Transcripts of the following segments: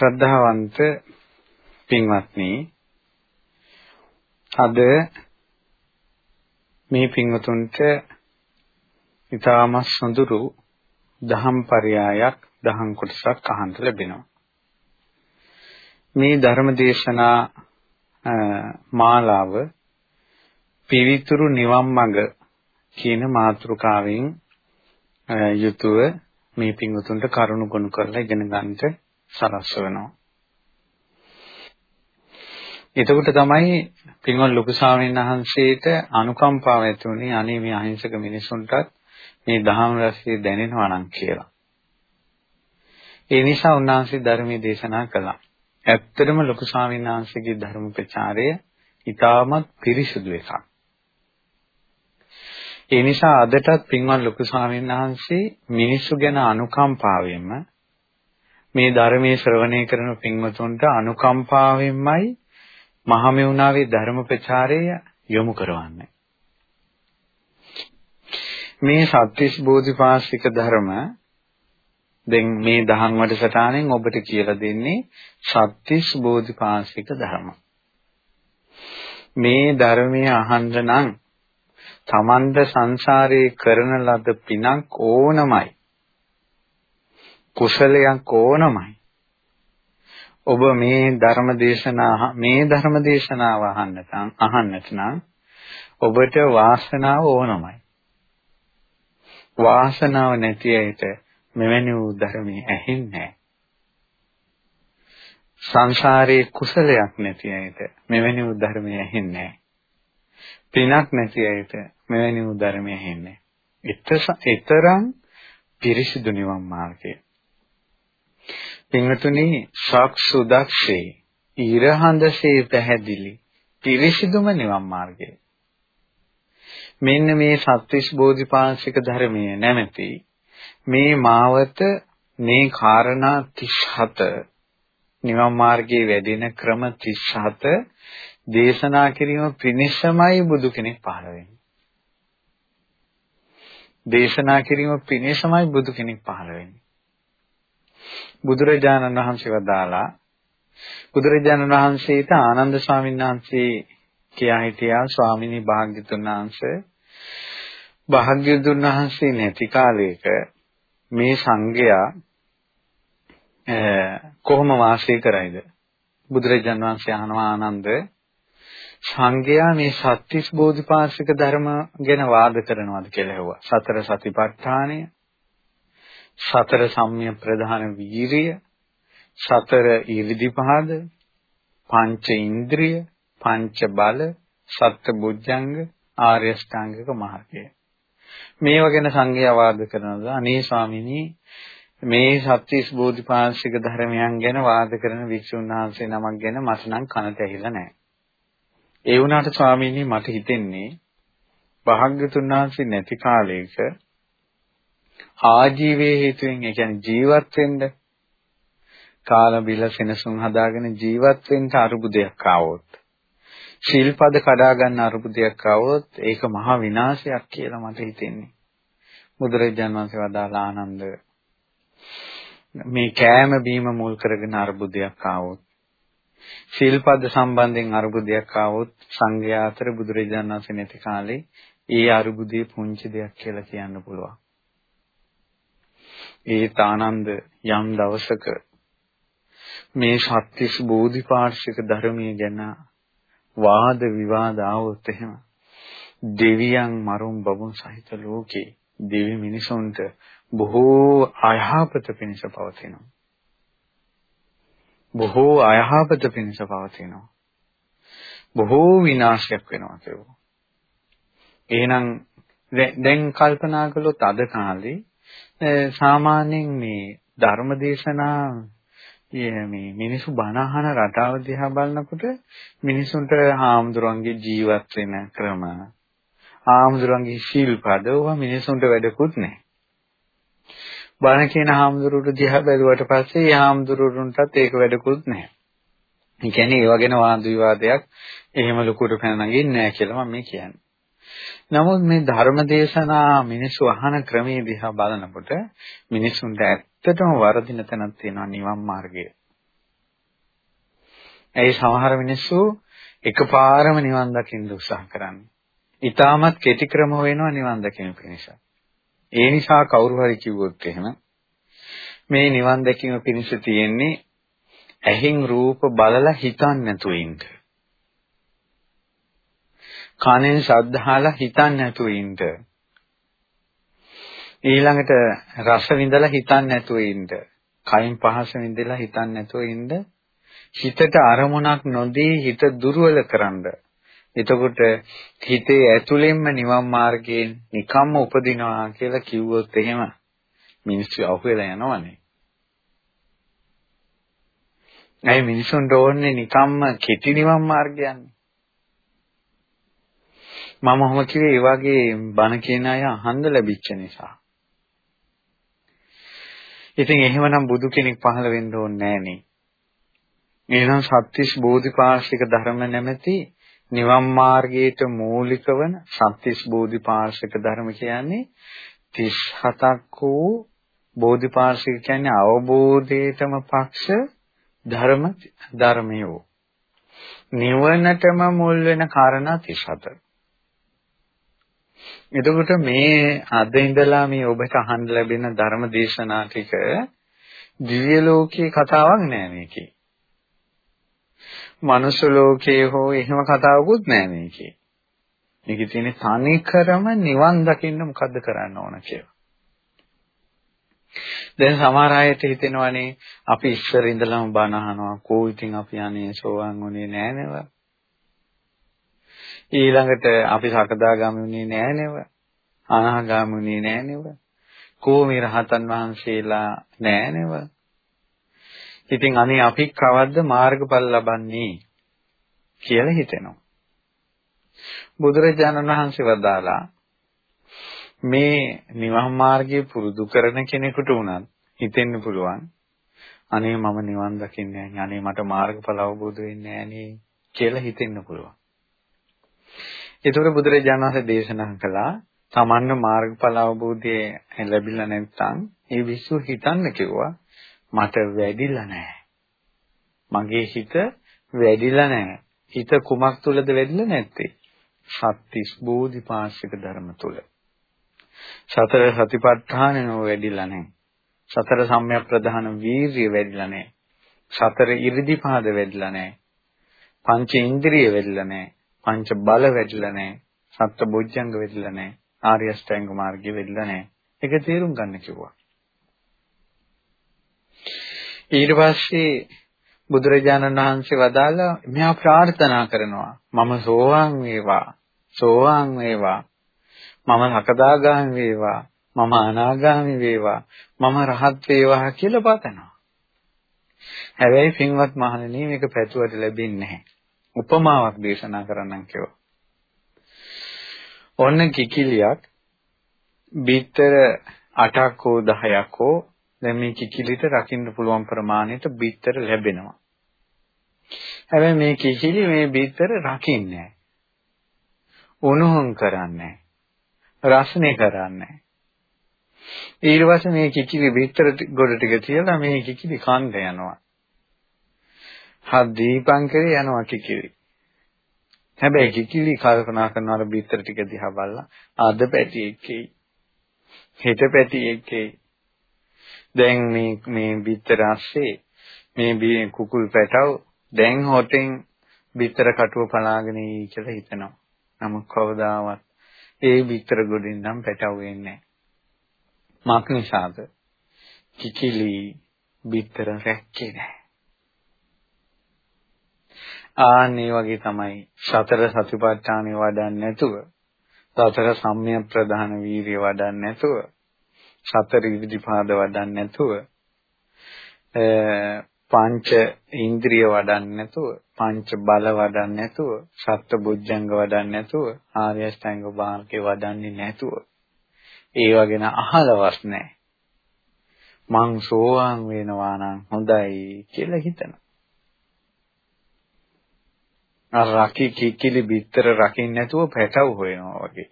ශ්‍රද්ධාවන්ත පින්වත්නි අද මේ පින්වතුන්ට ඊටාම සොඳුරු දහම් පරයයක් දහම් කොටසක් අහන්න ලැබෙනවා. මේ ධර්ම දේශනා මාලාව පිවිතුරු නිවන් මඟ කියන මාතෘකාවෙන් යුතුව මේ පින්වතුන්ට කරුණු ගොනු කරලා ඉගෙන ගන්නට සලස්වනවා. එතකොට තමයි පින්වත් ලොකු ස්වාමීන් වහන්සේට අනුකම්පාව ඇති වුණේ අනේ මේ අහිංසක මිනිසුන්ටත් මේ දහම් රසය දැනෙනවා නම් කියලා. ඒ නිසා උන්වහන්සේ ධර්මයේ දේශනා කළා. ඇත්තටම ලොකු ස්වාමීන් වහන්සේගේ ධර්ම ප්‍රචාරය ඉතාමත් පිරිසුදු එකක්. ඒ නිසා අදටත් පින්වත් ලොකු ස්වාමීන් වහන්සේ මිනිස්සු ගැන අනුකම්පාවෙන්ම මේ ධර්මයේ ශ්‍රවණය කරන පින්වතුන්ට අනුකම්පාවෙන්මයි මහමෙවුනාවේ ධර්ම ප්‍රචාරය යොමු කරවන්නේ. මේ සත්‍විස් බෝධිපාශික ධර්ම දැන් මේ දහම් වැඩසටහනෙන් ඔබට කියලා දෙන්නේ සත්‍විස් බෝධිපාශික ධර්ම. මේ ධර්මයේ අහන්න නම් තමන්ද සංසාරේ කරන ලද පිනක් ඕනමයි. කුසලයක් ඕනමයි. ඔබ මේ ධර්ම දේශනා මේ ධර්ම දේශනාව අහන්නට අහන්නට නම් ඔබට වාසනාව ඕනමයි. වාසනාව නැති අයට මෙවැනි වූ ධර්මයේ ඇහෙන්නේ නැහැ. සංසාරේ කුසලයක් නැති අයට මෙවැනි වූ ධර්මයේ ඇහෙන්නේ නැහැ. පිනක් නැති අයට මෙවැනි වූ ධර්මය ඇහෙන්නේ. ඊතරම් පිරිසිදු නිවන් මාර්ගය. පින්වතුනි සක්සුදක්ෂේ ඊරහඳසේ පැහැදිලි පිරිසිදුම නිවන් මාර්ගය. මෙන්න මේ සත්‍විස් බෝධිපාශික ධර්මයේ නැමැති මේ මාවත මේ කාරණා 37 නිවන් මාර්ගයේ වැඩෙන ක්‍රම 37 දේශනා කිරීම පිණිසමයි බුදු කෙනෙක් පහළ වෙන්නේ. දේශනා කිරීම පිණිසමයි බුදු කෙනෙක් පහළ වෙන්නේ. බුදුරජාණන් වහන්සේ වදාලා බුදුරජාණන් වහන්සේට ආනන්ද ස්වාමීන් වහන්සේ කියා හිටියා ස්වාමිනී භාග්‍යතුන් වහන්සේ. භාග්‍යතුන් වහන්සේ නැති කාලයක මේ සංඝයා කොහොම වාසය කරයිද? බුදුරජාණන් වහන්සේ අහනවා ආනන්ද සංඝයා මේ සත්‍තිස් බෝධිපාශික ධර්ම ගැන වාද කරනවාද? කියලා ඇහුවා. සතර සතිපට්ඨානය, සතර සම්්‍ය ප්‍රධාන වීරිය, සතර ඊරිදිපහද, පංච ඉන්ද්‍රිය, පංච බල, සත්‍ය බුද්ධංග, ආර්ය ශ්‍රාංගික මාර්ගය. මේවා ගැන සංඝයා වාද කරනවා. අනේ ස්වාමිනී මේ සත්‍විස් බෝධිපාශික ධර්මයන් ගැන වාද කරන වික්ෂුන් වහන්සේ නමක් ගැන මට නම් කනට ඇහිලා නැහැ. ඒ වුණාට ස්වාමීනි මට හිතෙන්නේ භාග්‍යතුන් වහන්සේ නැති කාලයක ආජීවයේ හේතුවෙන් ඒ කියන්නේ ජීවත් වෙන්න කාල බිල සෙනසුන් හදාගෙන ජීවත් වෙන්න අරුබුදයක් ආවොත් ශිල්පද කඩා ගන්න අරුබුදයක් ආවොත් ඒක මහා විනාශයක් කියලා මට හිතෙන්නේ බුදුරජාණන් වහන්සේ වදාළ ආනන්ද මේ කෑම බීම මුල් කරගෙන අරුබුදයක් ආවොත් ශීල්පද සම්බන්ධයෙන් අරුබුදයක් ආවොත් සංඝයා අතර බුදුරජාණන් වහන්සේ නැති කාලේ ඒ අරුබුදේ පුංචි දෙයක් කියලා කියන්න පුළුවන්. ඒ තානන්ද යම් දවසක මේ සත්‍විස් බෝධිපාක්ෂික ධර්මයේ ගැන වාද විවාද ආවොත් එහෙම දෙවියන් මරුන් බබුන් සහිත ලෝකේ දෙවි මිනිසුන්ට බොහෝ අයහපත පිණිස පවතිනවා. බොහෝ අයහපත පිණිස පවතිනවා. බොහෝ විනාශයක් වෙනවා කියනවා. එහෙනම් දැන් කල්පනා කළොත් අද කාලේ සාමාන්‍යයෙන් මේ ධර්මදේශනා මේ මිනිසු බණ අහන රටාව දිහා බලනකොට මිනිසුන්ට හාමුදුරන්ගේ ජීවත් වෙන ක්‍රම හාමුදුරන්ගේ ශීල්පද ඕවා මිනිසුන්ට වැඩකුත් නැහැ. බණ කියන හාමුදුරුවෝ දිහා බැලුවට පස්සේ ඒ හාමුදුරුවන්ටත් ඒක වැඩකුත් නැහැ. ඒ කියන්නේ ඒ වගේන වාද විවාදයක් එහෙම ලොකුට පැන නගින්නේ නැහැ කියලා මම මේ කියන්නේ. නමුත් මේ ධර්ම දේශනා මිනිස්සු අහන ක්‍රමයේ දිහා බලනකොට මිනිසුන්ට ඇත්තටම වරදින තැනක් තියෙනවා නිවන් මාර්ගය. ඒ සමහර මිනිස්සු එකපාරම නිවන් දකින්න උත්සාහ කරන්නේ. ඊටමත් කෙටි ක්‍රම වෙනවා නිවන් දකින්න පිණිස. ඒ නිසා කවුරු හරි කිව්වොත් එහෙම මේ නිවන් දැකීම පිණිස තියෙන්නේ ඇහින් රූප බලලා හිතන්නේ නැතුව ඉන්න. කනෙන් ශබ්ද අහලා හිතන්නේ නැතුව ඉන්න. ඊළඟට රස විඳලා හිතන්නේ නැතුව ඉන්න. කයින් පහස විඳලා හිතන්නේ නැතුව ඉන්න. හිතට අරමුණක් නොදී හිත දුර්වල කරන්න. එතකොට හිතේ ඇතුළෙන්ම නිවන් මාර්ගයෙන් නිකම්ම උපදිනවා කියලා කිව්වොත් එහෙම මිනිස්සු අහුවෙලා යනවනේ. ඇයි මිනිසුන්ට ඕනේ නිකම්ම කෙටි නිවන් මාර්ගයන්නේ? මම ඔහොම කිව්වේ ඒ වගේ බණ කියන අය අහන්න ලැබිච්ච නිසා. ඉතින් එහෙමනම් බුදු කෙනෙක් පහළ වෙන්න ඕනේ නෑනේ. එහෙනම් සත්‍තිස් බෝධිපාශික ධර්ම නැමැති නිවන් මාර්ගයට මූලික වන සත්‍තිස් බෝධිපාශික ධර්ම කියන්නේ 37ක් වූ බෝධිපාශික කියන්නේ අවබෝධයටම පක්ෂ ධර්ම ධර්මයෝ නිවනටම මුල් වෙන කාරණා 37. එතකොට මේ අද ඉඳලා මේ ඔබට අහන්න ලැබෙන ධර්ම දේශනා ටික දිව්‍ය ලෝකයේ කතාවක් නෑ මේකේ. මනුෂ්‍ය ලෝකයේ හෝ එහෙම කතාවකුත් නෑ මේකේ. මේකේ තියෙන තනිකරම නිවන් දකින්න මොකද්ද කරන්න ඕන කියලා. දැන් සමහර අයට හිතෙනවානේ අපි ඉස්සර ඉඳලම බණ අහනවා කෝ ඉතින් අපි අනේ සෝවන් උනේ නෑ නේද? ඊළඟට අපි සකදාගාමී උනේ නෑ නේද? අනාගාමී උනේ නෑ නේද? කෝ මේ රහතන් වහන්සේලා නෑ නේද? ඉතින් අනේ අපි කවද්ද මාර්ගඵල ලබන්නේ කියලා හිතෙනවා. බුදුරජාණන් වහන්සේ වදාලා මේ නිවන් මාර්ගය පුරුදු කරන කෙනෙකුට උනත් හිතෙන්න පුළුවන් අනේ මම නිවන් දකින්නේ නැහැ අනේ මට මාර්ගඵල අවබෝධ වෙන්නේ නැහැ කියලා හිතෙන්න පුළුවන්. ඒතකොට බුදුරජාණන් වහන්සේ දේශනා කළා තමන්න මාර්ගඵල අවබෝධය ලැබිලා නැත්නම් ඒ විශ්ව හිතන්න කිව්වා මට වැඩිලා නැහැ. මගේ හිත වැඩිලා නැහැ. හිත කුමක් තුලද වැඩිලා නැත්තේ? සත්‍තිස් බෝධිපාශික ධර්ම තුල. සතර සතිපට්ඨාන නෝ වැඩිලා නැහැ. සතර සම්‍යක් ප්‍රධාන වීර්ය වැඩිලා නැහැ. සතර ඉරිදිපාද වැඩිලා නැහැ. පංච ඉන්ද්‍රිය වැඩිලා නැහැ. පංච බල වැඩිලා නැහැ. සත්‍ය බොජ්ජංග වැඩිලා නැහැ. ආර්ය අෂ්ටාංග මාර්ගය වැඩිලා නැහැ. ඒක තේරුම් ගන්න කිව්වා. ඊට පස්සේ බුදුරජාණන් වහන්සේ වදාලා මෙයා ප්‍රාර්ථනා කරනවා මම සෝවාන් වේවා සෝවාන් වේවා මම හකදාගාමි වේවා මම අනාගාමි වේවා මම රහත් වේවා කියලා පතනවා. හැබැයි පින්වත් මහණෙනි මේක පැතුවට ලැබෙන්නේ නැහැ. උපමාවක් දේශනා කරන්නම් කිව්වා. ඔන්න කිකිලියක් බිත්තර 8ක් හෝ 10ක් හෝ දැන් මේ කිකිලිට රකින්න පුළුවන් ප්‍රමාණයට බිත්තර ලැබෙනවා. හැබැයි මේ කිකිලි මේ බිත්තර රකින්නේ නැහැ. උණුහුම් කරන්නේ රසණය කරන්නේ. ඊට පස්සේ මේ කිකිලි බිත්තර ගොඩ ටික තියලා මේ කිකිලි කන්න යනවා. හත් දීපංකරේ යනවා කිකිලි. හැබැයි කිකිලි කල්පනා කරනවා බිත්තර ටික දිහා බලලා අද පැටි එක්කේ හෙට පැටි එක්කේ දැන් මේ මේ බිත්තර ASCII මේ කුකුල් පැටව දැන් හොටෙන් බිත්තර කටුව පලාගෙන ඉයි කියලා හිතනවා. නමුත් කවදාවත් ඒ විතර ගොඩින් නම් පැටව වෙන්නේ නැහැ. නිසාද? කිකිලි විතර රැක්කේ නැහැ. ආන්නේ වගේ තමයි. සතර සතිපට්ඨානෙ වඩන්නේ නැතුව සතර සම්මිය ප්‍රධාන වීර්ය වඩන්නේ නැතුව සතර ඉදිරිපාද වඩන්නේ නැතුව පංච ඉන්ද්‍රිය වඩන්නේ නැතුව පංච බල වඩන්නේ නැතුව සත්‍ය බුද්ධංග වඩන්නේ නැතුව ආර්ය අෂ්ටාංග මාර්ගේ වඩන්නේ නැතුව. ඒව ගැන අහලවත් නැහැ. මං සෝවාන් වෙනවා නම් හොඳයි කියලා හිතනවා. අර රකි කිකිලි බිත්තර රකින්න නැතුව පැටව හොයනවා වගේ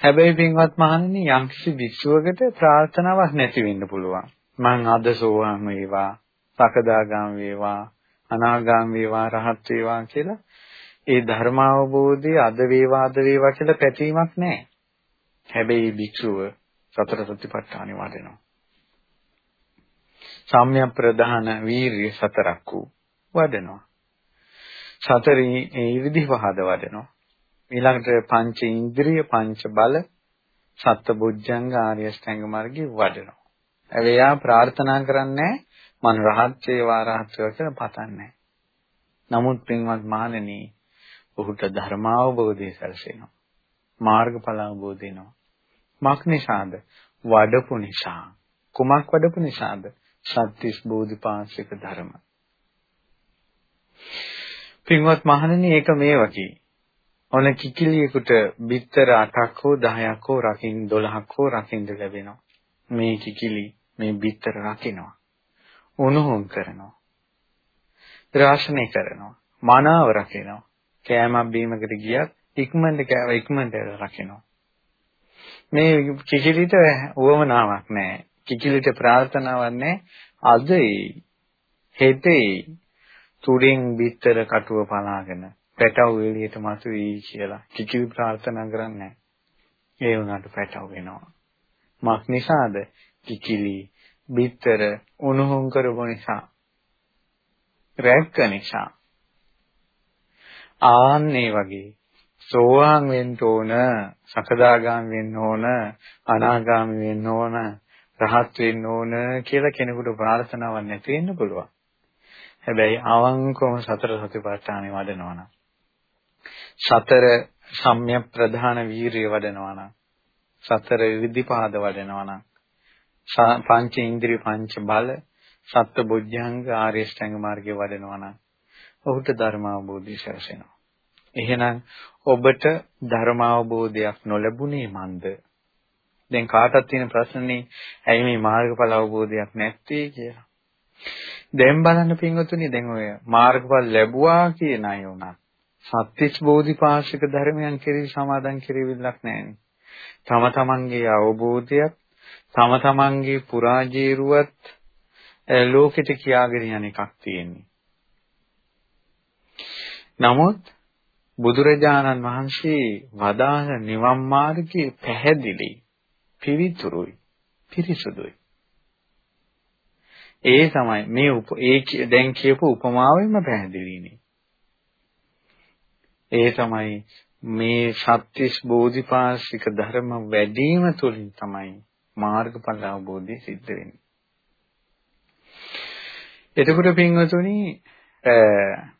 හැබැයි පින්වත් මහණෙනි යම්කිසි භික්ෂුවකට ප්‍රාර්ථනාවක් නැති වෙන්න පුළුවන් මං අද සෝවාන් වේවා සකදාගාම වේවා අනාගාම වේවා රහත් වේවා කියලා ඒ ධර්ම අවබෝධය අද වේවා අද වේවා කියලා පැතීමක් නැහැ. හැබැයි භික්ෂුව සතර සතිපට්ඨානෙ වඩනවා. සම්‍යක් ප්‍රධාන වීරිය සතරක් වූ වඩනවා. සතරේ ඒ විදි පහද වඩනවා. ඊළඟට පංච ඉන්ද්‍රිය පංච බල සත්බුද්ධංග ආර්ය ශ්‍රැංග මාර්ගේ වඩනවා. එයා ප්‍රාර්ථනා කරන්නේ මම රහත් වේවා රහත් වේවා කියලා පතන්නේ. නමුත් පින්වත් මහණෙනි ඔහුට ධර්මාවබෝධය සැලසෙනවා. මාර්ගඵල අවබෝධ වෙනවා. මක් නිසාද? වඩපු නිසා. කුමක් වඩපු නිසාද? සත්‍තිස් බෝධිපාශික ධර්ම. පින්වත් මහණෙනි ඒක මේ වගේ. ඔන කිකිලියෙකුට බිත්තර 8ක් හෝ 10ක් හෝ රකින් 12ක් හෝ රකින්න ලැබෙනවා. මේ කිකිලි මේ බිත්තර රකින්නවා. උණුහුම් කරනවා. ත්‍රාශනය කරනවා. මනාව රකින්නවා. කෑමක් බීමකට ගියත් ඉක්මනට කෑව ඉක්මනට රකින්නවා. මේ කිකිලිට උවමනාවක් නැහැ. කිකිලිට ප්‍රාර්ථනාවක් නැහැ. අද හෙටේ තුඩෙන් බිත්තර කටුව පලාගෙන පැටව එළියට මතුවී කියලා කිකිලි ප්‍රාර්ථනා කරන්නේ ඒ වුණාට පැටව වෙනවා. මක් නිසාද? කිකිලි බිත්තර උණුහුම් කරපු නිසා. රැක්ක නිසා. ආන්නේ වගේ සෝවාන් වෙන්න ඕන, සකදාගාම වෙන්න ඕන, අනාගාමි වෙන්න ඕන, රහත් වෙන්න ඕන කියලා කෙනෙකුට ප්‍රාර්ථනාවක් නැති වෙන්න පුළුවන්. හැබැයි අවංකවම සතර සතිපට්ඨානෙ වඩනවා නම් සතර සම්‍යක් ප්‍රධාන වීරිය වඩනවා නම් සතර විවිධපාද වඩනවා නම් පංච ඉන්ද්‍රිය පංච බල සත්‍ය බුද්ධංග ආර්ය ශ්‍රැංග මාර්ගය වඩනවා නම් ඔහුට ධර්ම අවබෝධය සැලසෙනවා. එහෙනම් ඔබට ධර්ම අවබෝධයක් නොලැබුණේ මන්ද? දැන් කාටත් තියෙන ප්‍රශ්නේ ඇයි මේ මාර්ගඵල අවබෝධයක් නැත්තේ කියලා. දැන් බලන්න පින්වතුනි දැන් ඔය මාර්ගඵල ලැබුවා කියන අය උනත් සත්‍විස් බෝධිපාශික ධර්මයන් කෙරෙහි සමාදන් කෙරෙවිලක් නැහැ. තම තමන්ගේ අවබෝධයක් තම තමන්ගේ පුරාජේරුවත් ලෝකෙට කියාගෙන යන එකක් තියෙන්නේ. නමුත් බුදුරජාණන් වහන්සේ වදාළ නිවන් මාර්ගයේ පැහැදිලි පිවිතුරුයි පිරිසුදුයි. ඒ තමයි මේ ඒ දැන් කියපු උපමාවෙන්ම පැහැදිලිනේ. ඒ තමයි මේ සත්‍විස් බෝධිපාශික ධර්ම වැඩිම තුලින් තමයි මාර්ගඵල අවබෝධය සිද්ධ වෙන්නේ. එතකොට පින්වතුනි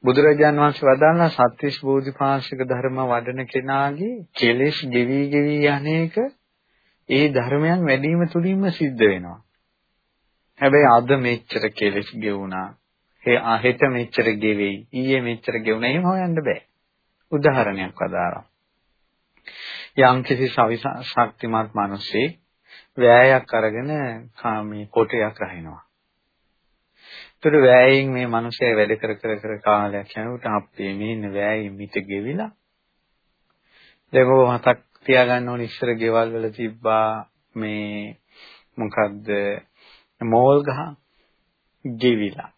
බුදුරජාන් වහන්සේ වදාළා සත්‍විස් බෝධිපාශික ධර්ම වඩන කෙනාගේ කෙලෙස් ගෙවි ගෙවි යන්නේක ඒ ධර්මයන් වැඩිම තුලින්ම සිද්ධ වෙනවා. හැබැයි අද මෙච්චර කෙලෙස් ගෙවුණා. ඒ හෙට මෙච්චර ගෙවෙයි. ඊයේ මෙච්චර ගෙවුණා. එහෙම හොයන්න බෑ. උදාහරණයක් වදාරා. යම් කිසි ශක්තිමත් මිනිසෙක් වෑයක් අරගෙන කාමී කොටයක් රහිනවා. ඒතර වෑයෙන් මේ මිනිසයා වැඩ කර කර කර කාලයක් යනකොට අපේ මේ ඉන්න වෑයෙන් මිට ගෙවිලා දැන් ඔබ මතක් තියාගන්න ඕනේ ඉස්සර ගෙවල් වල තිබ්බා මේ මොකද්ද මෝල් ගහ ගෙවිලා.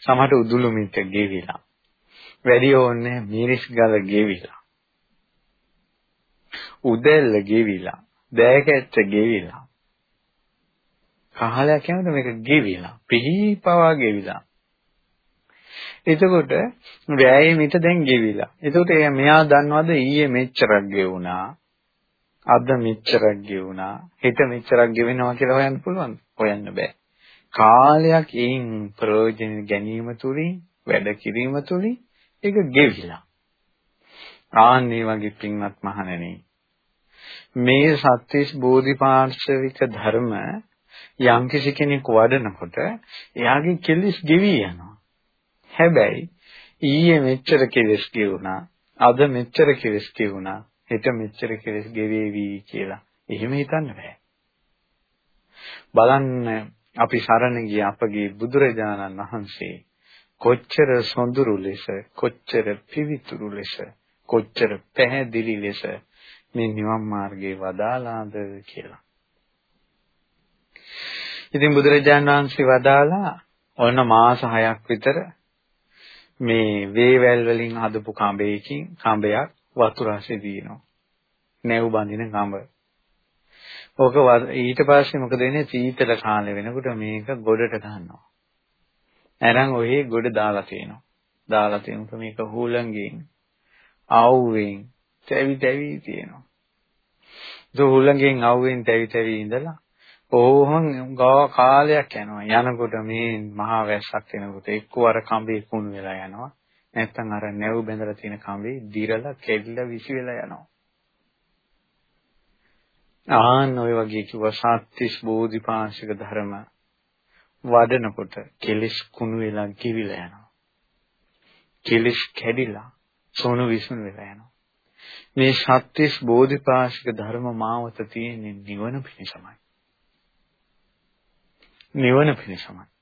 සමහර උදුළු මිට ගෙවිලා. වැඩි ඕනේ මිරිස් ගල ගෙවිලා. උදැල්ල ගෙවිලා. දෑකැත්ත ගෙවිලා. කාලයක් යනකොට මේක ගෙවිලා. පිහිපවා ගෙවිලා. එතකොට වෑයේ මිට දැන් ගෙවිලා. එතකොට මෙයා දන්නවද ඊයේ මෙච්චරක් ගෙවුණා. අද මෙච්චරක් ගෙවුණා. හෙට මෙච්චරක් ගෙවෙනවා කියලා හොයන්න පුළුවන්ද? හොයන්න බෑ. කාලයක් ඒන් ප්‍රයෝජන ගැනීම තුලින් වැඩ කිරීම තුලින් ඒක ගෙවිලා. ආන්නේ වගේ පින්වත් මහණෙනි. මේ සත්‍විස් බෝධිපාර්ශවික ධර්ම යම්කිසි කෙනෙක් වඩනකොට එයාගේ කෙලිස් ගෙවි යනවා. හැබැයි ඊයේ මෙච්චර කෙලස් කියුණා අද මෙච්චර කෙලස් කියුණා හෙට මෙච්චර කෙලස් ගෙවේවි කියලා එහෙම හිතන්න බෑ බලන්න අපි සරණ ගිය අපගේ බුදුරජාණන් වහන්සේ කොච්චර සොඳුරු ලෙස කොච්චර පිවිතුරු ලෙස කොච්චර පැහැදිලි ලෙස මේ නිවන් මාර්ගේ වදාලාද කියලා. ඉතින් බුදුරජාණන් වහන්සේ වදාලා ඔන්න මාස 6ක් විතර මේ වේවැල් වලින් හදපු කඹයකින් කඹයක් වතුර ඇසේ දිනනවා. නැව් බඳින කඹ. ඕක ඊට පස්සේ මොකද වෙන්නේ සීතල කාලේ වෙනකොට මේක ගොඩට ගන්නවා. අරන් ඔහේ ගොඩ දාලා තියෙනවා. දාලා තියෙනකොට මේක හුලංගෙන් ආව්වෙන් තැවි තැවි තියෙනවා. ඒ හුලංගෙන් ආව්වෙන් තැවි තැවි ඉඳලා ඕහොන් ගාව කාලයක් යනවා. යනකොට මේ මහා වැස්සක් එනකොට එක්කවර කඹේ කුණු වෙලා යනවා. නැත්තම් අර නැව් බැඳලා තියෙන කඹේ දිරලා කෙල්ල විසි වෙලා යනවා. ආන් ඔය වගේ කිව්වා සත්‍තිස් බෝධිපාශික ධර්ම වඩනකොට කෙලිස් කුණු වෙලා කිවිලා යනවා. කෙලිස් කැඩිලා සෝනු විසුණු වෙලා යනවා. මේ සත්‍තිස් බෝධිපාශික ධර්ම මාවත තියෙන්නේ නිවන පිණිසමයි. නිවන පිණිසමයි.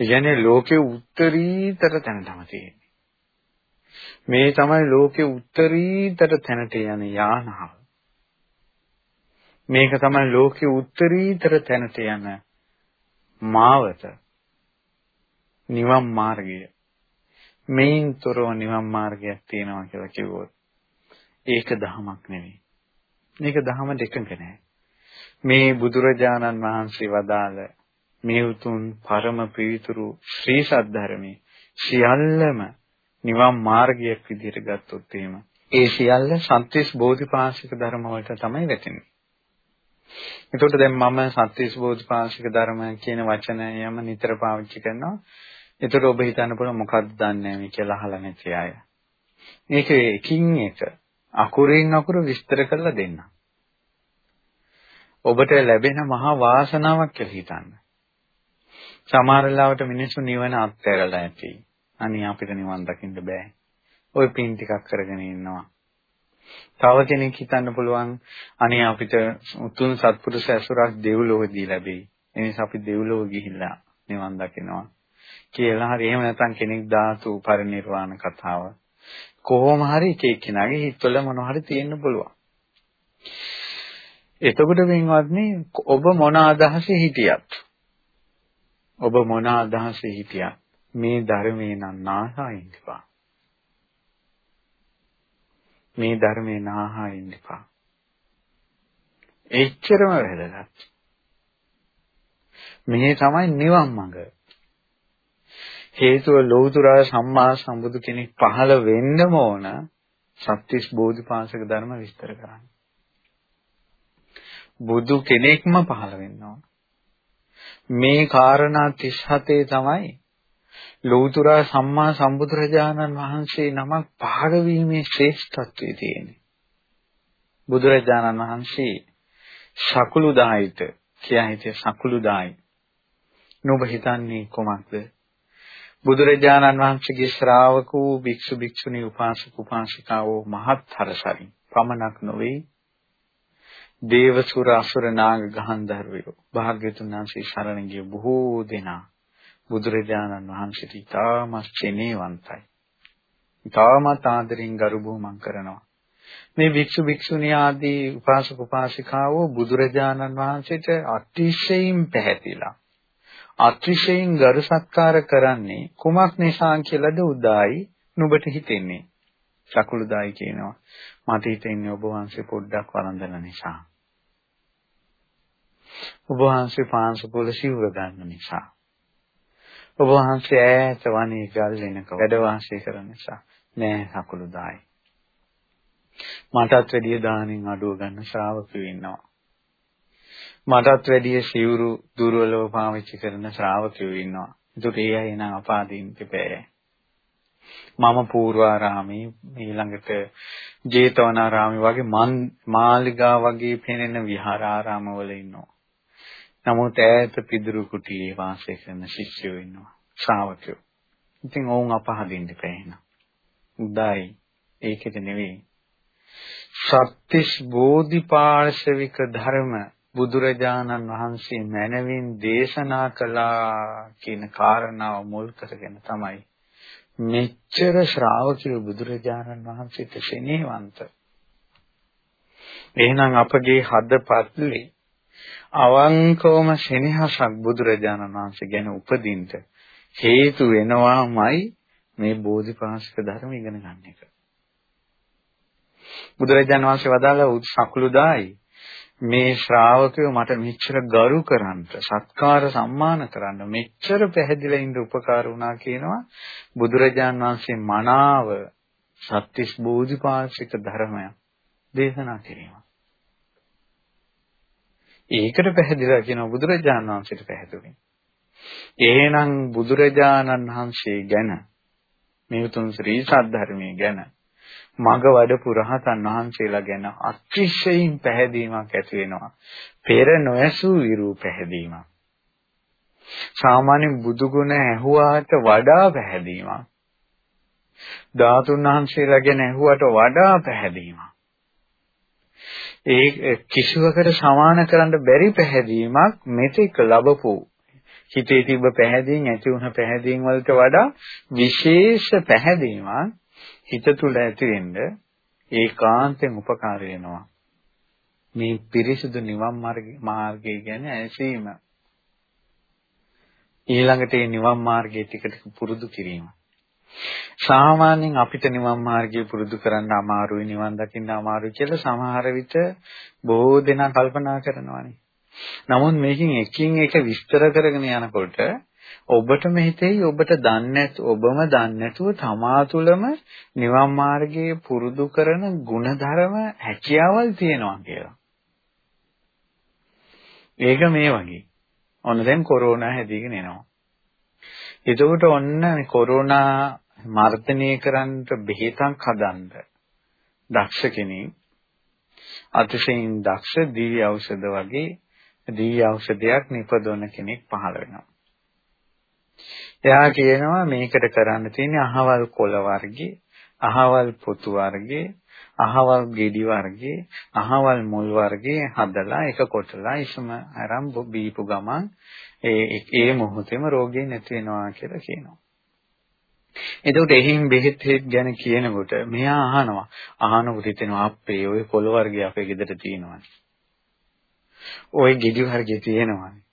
ඒ කියන්නේ ලෝකේ උත්තරීතර තැන තමයි තියෙන්නේ. මේ තමයි ලෝකේ උත්තරීතර තැනට යන යානාව. මේක තමයි ලෝකේ උත්තරීතර තැනට යන මාවත. නිවන් මාර්ගය. මේන් තොරව නිවන් මාර්ගයක් තියෙනවා කියලා කිව්වොත් ඒක දහමක් නෙවෙයි. මේක දහම දෙකක නෑ. මේ බුදුරජාණන් වහන්සේ වදාළ මේ උතුම් පරම පීතුරු ශ්‍රී සද්ධර්මයේ සියල්ලම නිවන් මාර්ගයක් විදිහට ගත්තොත් එහෙම ඒ සියල්ල සත්‍විස් බෝධිපාශික ධර්ම වලට තමයි වැටෙන්නේ. එතකොට දැන් මම සත්‍විස් බෝධිපාශික ධර්ම කියන වචනයම නිතර පාවිච්චි කරනවා. එතකොට ඔබ හිතන්න පුළුවන් මොකක්ද දන්නේ මේ කියලා අහලා නැති අය. මේක එකින් එක අකුරින් අකුර විස්තර කරලා දෙන්න. ඔබට ලැබෙන මහා වාසනාවක් කියලා හිතන්න. සමහර ලාවට මිනිස්සු නිවන අත්හැරලා ඇති. අනේ අපිට නිවන් දකින්න බෑ. ওই පින් ටිකක් කරගෙන ඉන්නවා. තව කෙනෙක් හිතන්න පුළුවන් අනේ අපිට උතුම් සත්පුරුෂ ඇසුරක් දෙව්ලොවදී ලැබෙයි. ඒ නිසා අපි දෙව්ලොව ගිහිල්ලා නිවන් දකිනවා. කියලා හරි එහෙම නැත්නම් කෙනෙක් ධාතු පරිනිර්වාණ කතාව. කොහොම හරි එක එක්කෙනාගේ හිතවල මොන හරි තියෙන්න පුළුවන්. එතකොට වෙනවත්නි ඔබ මොන අදහසේ හිටියත් ඔබ මොන අදහසේ හිටියත් මේ ධර්මේ නම් නාහා ඉඳපා. මේ ධර්මේ නාහා ඉඳපා. එච්චරම වැදගත්. මේ තමයි නිවන් මඟ. හේතුව ලෞතුරා සම්මා සම්බුදු කෙනෙක් පහළ වෙන්නම ඕන සත්‍විස් බෝධිපාශක ධර්ම විස්තර කරන්න. බුදු කෙනෙක්ම පහළ වෙන්න ඕන. මේ කාරණා 37 තමයි ලෞතුරා සම්මා සම්බුදුරජාණන් වහන්සේ නමක් පහළ වීමේ ශ්‍රේෂ්ඨත්වයේ තියෙන්නේ. බුදුරජාණන් වහන්සේ ශකුළුදායිත කියා හිතේ ශකුළුදායි. නුඹ හිතන්නේ කොමක්ද? බුදුරජාණන් වහන්සේගේ ශ්‍රාවක වූ භික්ෂු භික්ෂුණී උපාසක උපාසිකාවෝ මහත් හරසරින් පමණක් නොවේ දේවසුර අසුර නාග ගහන්ධර්වයෝ භාග්‍යතුන් වහන්සේ සරණ ගිය බොහෝ දෙනා බුදුරජාණන් වහන්සේට ඉතාමත් ස්නේහවන්තයි. ඉතාමත් ආදරෙන් ගරු බුහුමන් කරනවා. මේ භික්ෂු භික්ෂුණී ආදී උපාසක උපාසිකාවෝ බුදුරජාණන් වහන්සේට අතිශයින් පැහැදිලා අතිශයින් ගරු සත්කාර කරන්නේ කුමක් නිසා කියලාද උදායි නුඹට හිතෙන්නේ. චකුළුදායි කියනවා. මට හිතෙන්නේ ඔබ වහන්සේ පොඩ්ඩක් වළඳන නිසා. ඔබ වහන්සේ පාංශපොළ සිවුර ගන්න නිසා. ඔබ වහන්සේ ඈත වනේ ගල් වෙනක වැඩ වාසය කරන නිසා නෑ චකුළුදායි. මටත් වැඩිය දානින් අඩුව ගන්න ශ්‍රාවකයෝ ඉන්නවා. මටත් වැඩිය සිවුරු දුර්වලව පාවිච්චි කරන ශ්‍රාවකයෝ ඉන්නවා. ඒකට ඒ අය නම් අපාදීන්ට බෑ. මම පූර්වාරාමේ ඊළඟට ජේතවනාරාමේ වගේ මාලිගා වගේ පෙනෙන විහාරාරාමවල ඉන්නවා. නමුත් ඈත පිදුරු කුටියේ වාසය කරන ශිෂ්‍යයෝ ඉන්නවා. ශ්‍රාවකයෝ. ඉතින් ඕන් අපහදින්න බෑ උදායි ඒකෙද නෙවෙයි. සත්‍තිස් බෝධිපාර්ශවික ධර්ම බුදුරජාණන් වහන්සේ මනවින් දේශනා කළා කියන කාරණාව මුල් කරගෙන තමයි මෙච්චර ශ්‍රාවකයෝ බුදුරජාණන් වහන්සේට සෙනෙහවන්ත. එහෙනම් අපගේ හදපත්ලේ අවංකවම සෙනෙහසක් බුදුරජාණන් වහන්සේ ගැන උපදින්න හේතු වෙනවාමයි මේ බෝධිපාශික ධර්ම ඉගෙන ගන්න එක. බුදුරජාණන් වහන්සේ වදාළ සකුළුදායි මේ ශ්‍රාවකයෝ මට මෙච්චර ගරු කරන්න සත්කාර සම්මාන කරන්න මෙච්චර පැහැදිලා ඉන්න උපකාර වුණා කියනවා බුදුරජාන් වහන්සේ මනාව සත්‍තිස් බෝධිපාශික ධර්මය දේශනා කිරීම. ඒකට පැහැදිලා කියනවා බුදුරජාන් වහන්සේට පැහැදුනේ. එහෙනම් බුදුරජාණන් වහන්සේ ගැන මේ උතුම් ශ්‍රී සද්ධර්මයේ ගැන මග වඩපු රහතන් වහන්සේලා ගැන අතිශයින් පැහැදීමක් ඇති වෙනවා. පෙර නොඇසූ විරූ පැහැදීමක්. සාමාන්‍ය බුදු ගුණ ඇහුවාට වඩා පැහැදීමක්. ධාතුන් වහන්සේලා ගැන ඇහුවට වඩා පැහැදීමක්. ඒ කිසිවකට සමාන කරන්න බැරි පැහැදීමක් මෙතෙක් ලැබපු හිතේ තිබ්බ පැහැදීම් ඇති වුණ පැහැදීම් වලට වඩා විශේෂ පැහැදීමක් හිත තුළ ඇති වෙන්න ඒකාන්තයෙන් උපකාර වෙනවා. මේ පිරිසුදු නිවන් මාර්ගය ගැන ඇසීම. ඊළඟට මේ නිවන් මාර්ගයේ ටික ටික පුරුදු කිරීම. සාමාන්‍යයෙන් අපිට නිවන් මාර්ගය පුරුදු කරන්න අමාරුයි නිවන් දකින්න අමාරුයි කියලා සමහර විට බොහෝ දෙනා කල්පනා කරනවානේ. නමුත් මේකෙන් එකින් එක විස්තර කරගෙන යනකොට ඔබට මෙහිතෙයි ඔබට දන්නේ ඔබම දන්නේ නැතුව තමා තුළම නිවන් මාර්ගයේ පුරුදු කරන ಗುಣධර්ම හැකියාවල් තියෙනවා කියලා. ඒක මේ වගේ. ඔන්න දැන් කොරෝනා හැදීගෙන එනවා. එතකොට ඔන්න කොරෝනා මර්ධනය කරන්න බෙහෙතක් හදන්න දක්ෂ කෙනෙක් අතිශයින් දක්ෂ දිව්‍ය ඖෂධ වගේ දිව්‍ය ඖෂධයක් නිපදවන කෙනෙක් පහළ වෙනවා. එයා කියනවා මේකට කරන්න තියෙන්නේ අහවල් කොළ වර්ගේ, අහවල් පොතු වර්ගේ, අහවල් ගෙඩි වර්ගේ, අහවල් මුල් වර්ගේ හදලා එක කොටලා ඉසම අරන් බීපු ගමන් ඒ ඒ මොහොතේම රෝගේ නැති වෙනවා කියලා කියනවා. එතකොට එහින් බෙහෙත් ගැන කියනකොට මෙයා අහනවා. අහනකොට හිතෙනවා අපේ ওই කොළ වර්ගය අපේ ගෙදර තියෙනවානේ. ওই ගෙඩි වර්ගය තියෙනවානේ.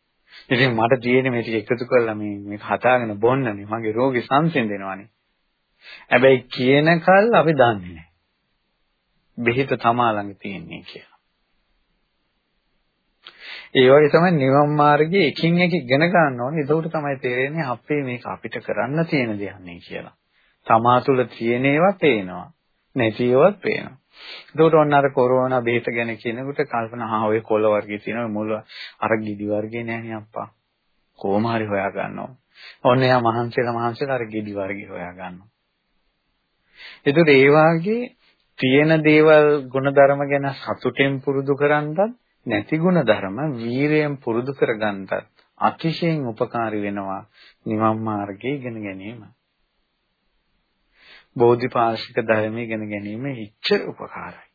ඉතින් මට තියෙන්නේ මේ ටික එකතු කරලා මේ මේක හදාගෙන බොන්නනේ. මගේ රෝගේ සංසිඳෙනවානේ. හැබැයි කියනකල් අපි දන්නේ නැහැ. බෙහෙත තමා ළඟ තියෙන්නේ කියලා. ඒ වගේ තමයි නිවන් මාර්ගයේ එකින් එක ඉගෙන ගන්න ඕනේ. ඒකට තමයි තේරෙන්නේ අපේ මේක අපිට කරන්න තියෙන දෙයක් නේ කියලා. තමා තුළ තියෙන ඒවා පේනවා. නැති ඒවාත් පේනවා. එතකොට ඔන්න අර කොරෝනා බේත ගැන කියනකොට කල්පනා ආ ඔය කොළ වර්ගයේ තියෙන මුල අර ගිඩි වර්ගේ නෑනේ අප්පා. කොහොම හරි හොයා ගන්නවා. ඔන්න එයා මහන්සියලා මහන්සියලා අර ගිඩි වර්ගේ හොයා ගන්නවා. එතකොට ඒ වාගේ තියෙන දේවල් ಗುಣධර්ම ගැන සතුටෙන් පුරුදු කරන්නත් නැති ಗುಣධර්ම වීරයෙන් පුරුදු කරගන්නත් අතිශයින් උපකාරී වෙනවා නිවන් මාර්ගයේ ඉගෙන ගැනීම. බෝධිපාශික ධර්මය ඉගෙන ගැනීම ඉච්ඡර උපකාරයි.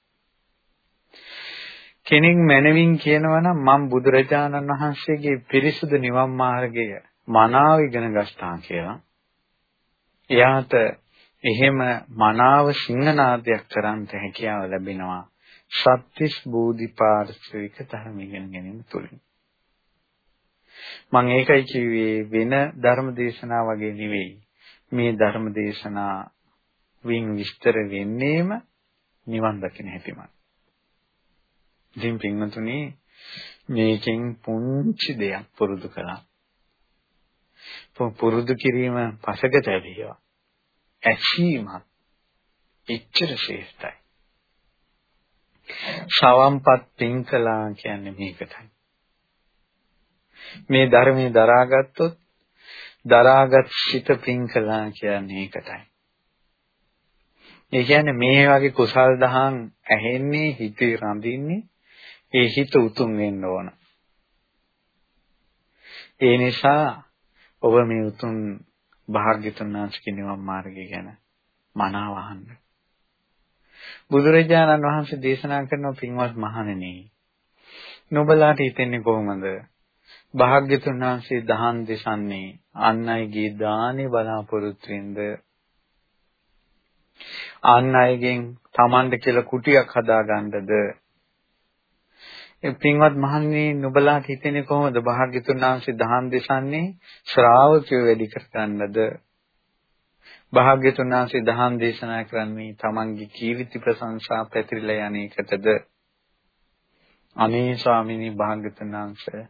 කෙනෙක් මනවින් කියනවා නම් මම බුදුරජාණන් වහන්සේගේ පිරිසුදු නිවන් මාර්ගය මනාව ඉගෙන ගත්තා කියලා. එයාට එහෙම මනාව සිංහනාදයක් කරන්න හැකියාව ලැබෙනවා. සත්‍තිස් බෝධිපාර්ශ්වික ධර්ම ඉගෙන ගැනීම තුළින්. මම ඒකයි කිව්වේ වෙන ධර්ම දේශනා වගේ නෙවෙයි. මේ ධර්ම දේශනා වින් විස්තර වෙන්නේම නිවන් දකින හැටිමයි. ඉතින් පින්වතුනි මේකෙන් පුංචි දෙයක් පුරුදු කළා. පුරුදු කිරීම පසකට ඇවිවා. ඇසීමත් එච්චර ශ්‍රේෂ්ඨයි. ශවම්පත් පින්කලා කියන්නේ මේකටයි. මේ ධර්මයේ දරාගත්තොත් දරාගත් සිත පින්කලා කියන්නේ ඒකටයි. ඒ කියන්නේ මේ වගේ කුසල් දහම් ඇහෙන්නේ හිතේ රඳින්නේ ඒ හිත උතුම් වෙන්න ඕන. ඒ නිසා ඔබ මේ උතුම් භාග්‍යතුන් වහන්සේගේ නිවන් මාර්ගය ගැන මනාව අහන්න. බුදුරජාණන් වහන්සේ දේශනා කරන පින්වත් මහණෙනි නුඹලාට හිතෙන්නේ කොහොමද? භාග්‍යතුන් වහන්සේ දහන් දෙසන්නේ අන් අයගේ දානේ බලාපොරොත්තු වෙනද අන් අයගෙන් Tamanda කියලා කුටියක් හදාගන්නද? පින්වත් මහන්නේ නුඹලාට හිතෙන්නේ කොහොමද? භාග්‍යතුන් වහන්සේ දහම් දෙසන්නේ ශ්‍රාවකයෝ වැඩි කරගන්නද? භාග්‍යතුන් වහන්සේ දහම් දේශනා කරන්නේ තමන්ගේ කීර්ති ප්‍රශංසා පැතිරිලා යන එකටද? අනේ ස්වාමිනී භාග්‍යතුන් වහන්සේ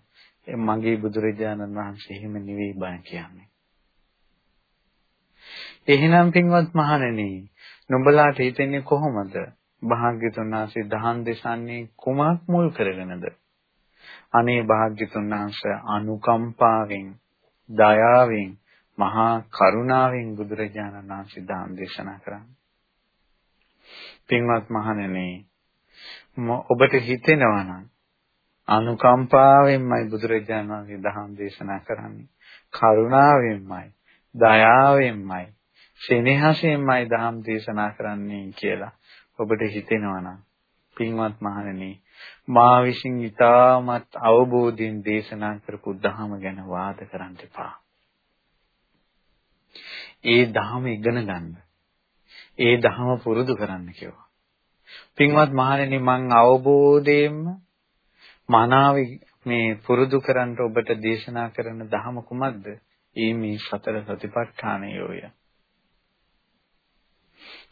මගේ බුදුරජාණන් වහන්සේ එහෙම නෙවෙයි බණ කියන්නේ. එහෙනම් පින්වත් මහණෙනි නුඹලාට හිතෙන්නේ කොහොමද? භාග්‍යතුන් වහන්සේ දහම් දෙසන්නේ කුමක් මුල් කරගෙනද? අනේ භාග්‍යතුන් වහන්සේ අනුකම්පාවෙන් දයාවෙන් මහා කරුණාවෙන් බුදුරජාණන් වහන්සේ දාන දේශනා කරන්නේ. පින්වත් මහණෙනි ඔබට හිතෙනවා නම් අනුකම්පාවෙන්මයි බුදුරජාණන් වහන්සේ දහම් දේශනා කරන්නේ. කරුණාවෙන්මයි, දයාවෙන්මයි, සෙනෙහසෙන්මයි දහම් දේශනා කරන්නේ කියලා ඔබට හිතෙනවා නම් පින්වත් මහණෙනි මා විසින් ඊටමත් අවබෝධයෙන් දේශනා කරපු ධහම ගැන වාද කරන්න එපා. ඒ ධහම ඉගෙන ගන්න. ඒ ධහම පුරුදු කරන්න කිව්වා. පින්වත් මහණෙනි මං අවබෝධයෙන්ම මනාව මේ පුරුදු කරන්න ඔබට දේශනා කරන ධහම කුමක්ද? ඒ මේ සතර සතිපට්ඨානයෝය.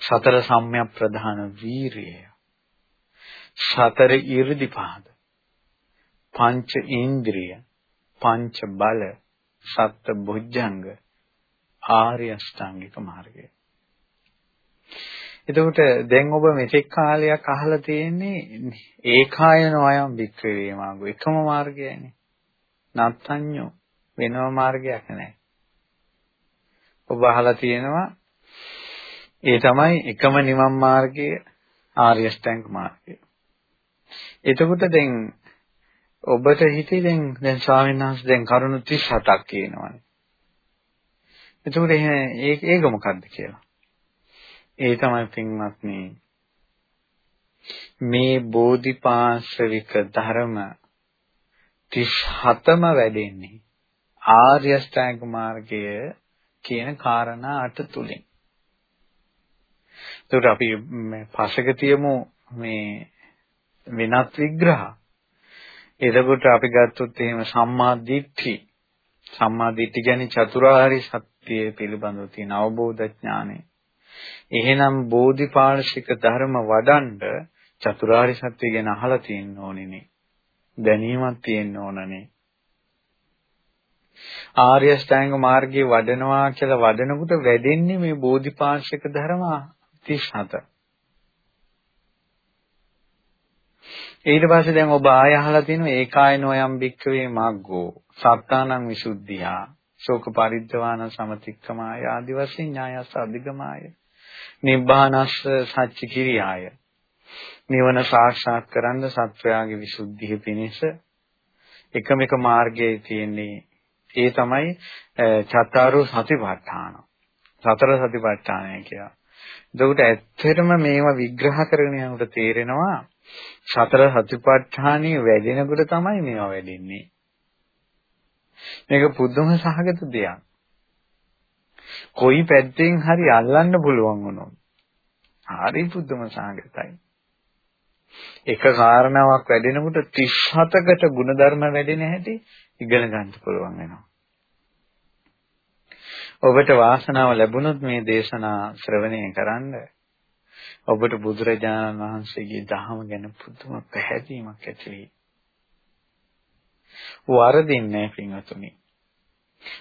සතර සම්‍යක් ප්‍රධාන වීරිය. සතර 이르දිපාද. පංච ඉන්ද්‍රිය, පංච බල, සත්ත බොජ්ජංග ආර්ය අෂ්ටාංගික මාර්ගය. එතකොට දැන් ඔබ මෙතෙක් කාලයක් අහලා තියෙන්නේ ඒකායන වයම් වික්‍රේ මාර්ගය එකම මාර්ගයනේ. නත්තඤ්ඤෝ වෙනම මාර්ගයක් නැහැ. ඔබ අහලා තියෙනවා ඒ තමයි එකම නිවන් මාර්ගය ආර්ය අෂ්ටාංග මාර්ගය. එතකොට දැන් ඔබට හිතේ දැන් දැන් ස්වාමීන් වහන්සේ දැන් කරුණු 37ක් කියනවානේ. එතකොට ඒක ඒක මොකද්ද කියලා. ඒ තමයි පින්වත්නි මේ බෝධිපාශවික ධර්ම 37ම වැඩෙන්නේ ආර්ය අෂ්ටාංග මාර්ගය කියන කාරණා අට තුලින්. ඒකට අපි මේ පසක තියමු මේ වෙනත් විග්‍රහ. එතකොට අපි ගත්තොත් එහෙම සම්මා දිට්ඨි සම්මා දිට්ඨි කියන්නේ චතුරාර්ය සත්‍ය සත්‍යය පිළිබඳව තියෙන අවබෝධ ඥානය. එහෙනම් බෝධිපාශික ධර්ම වඩන්ඩ චතුරාර්ය සත්‍ය ගැන අහලා තියෙන්න ඕනේනේ. දැනීමක් තියෙන්න ඕනනේ. ආර්ය ශ්‍රැංග මාර්ගයේ වඩනවා කියලා වඩනකොට වැඩෙන්නේ මේ බෝධිපාශික ධර්ම 37. ඊට පස්සේ දැන් ඔබ ආය අහලා තියෙනවා ඒකායනෝ යම් භික්ඛවේ මග්ගෝ සත්තානං විසුද්ධියා ශෝක පරිද්දවාන සමතික්කමාය ආදි වශයෙන් ඥායස්ස අධිගමාය නිබ්බානස්ස සච්ච කිරියාය. නිවන සාක්ෂාත් කරන්න සත්වයාගේ විසුද්ධිය පිණිස එකම එක මාර්ගයේ තියෙන්නේ. ඒ තමයි චත්තාරෝ සතිපට්ඨාන. සතර සතිපට්ඨානය කියලා. එතකොට ඇත්තටම මේවා විග්‍රහ කරගෙන යනකොට තේරෙනවා සතර සතිපට්ඨානිය වැඩෙනකොට තමයි මේවා වැඩෙන්නේ. මේක පුදුම සහගත දෙයක්. කොයි පැත්තෙන් හරි අල්ලන්න පුළුවන් වුණොත් හරි පුදුම සහගතයි. එක කාරණාවක් වැඩෙනකොට 37කට ಗುಣධර්ම වැඩෙන හැටි ඉගෙන ගන්න පුළුවන් වෙනවා. ඔබට වාසනාව ලැබුණොත් මේ දේශනා ශ්‍රවණය කරන්න ඔබට බුදුරජාණන් වහන්සේගේ දහම ගැන පුදුම පැහැදීමක් ඇති වෙයි. වරදින්නේ පින්වතුනි.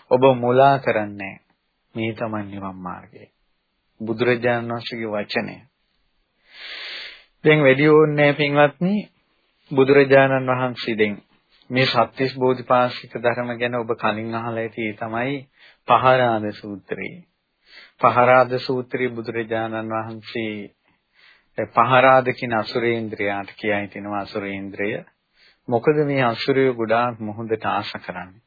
ඔබ මුලා කරන්නේ මේ තමයි නිවන් මාර්ගය. බුදුරජාණන් වහන්සේගේ වචනය. දැන් වැඩි ඕනේ පින්වත්නි බුදුරජාණන් වහන්සේ දැන් මේ සත්‍විස් බෝධිපාශික ධර්ම ගැන ඔබ කලින් අහලා ඇති ඒ තමයි පහරාද සූත්‍රය. පහරාද සූත්‍රයේ බුදුරජාණන් වහන්සේ පහරාද කියන අසුරේන්ද්‍රයාට කියයි තිනවා අසුරේන්ද්‍රය මොකද මේ අසුරය ගොඩාක් මොහොතට ආශ කරන්නේ.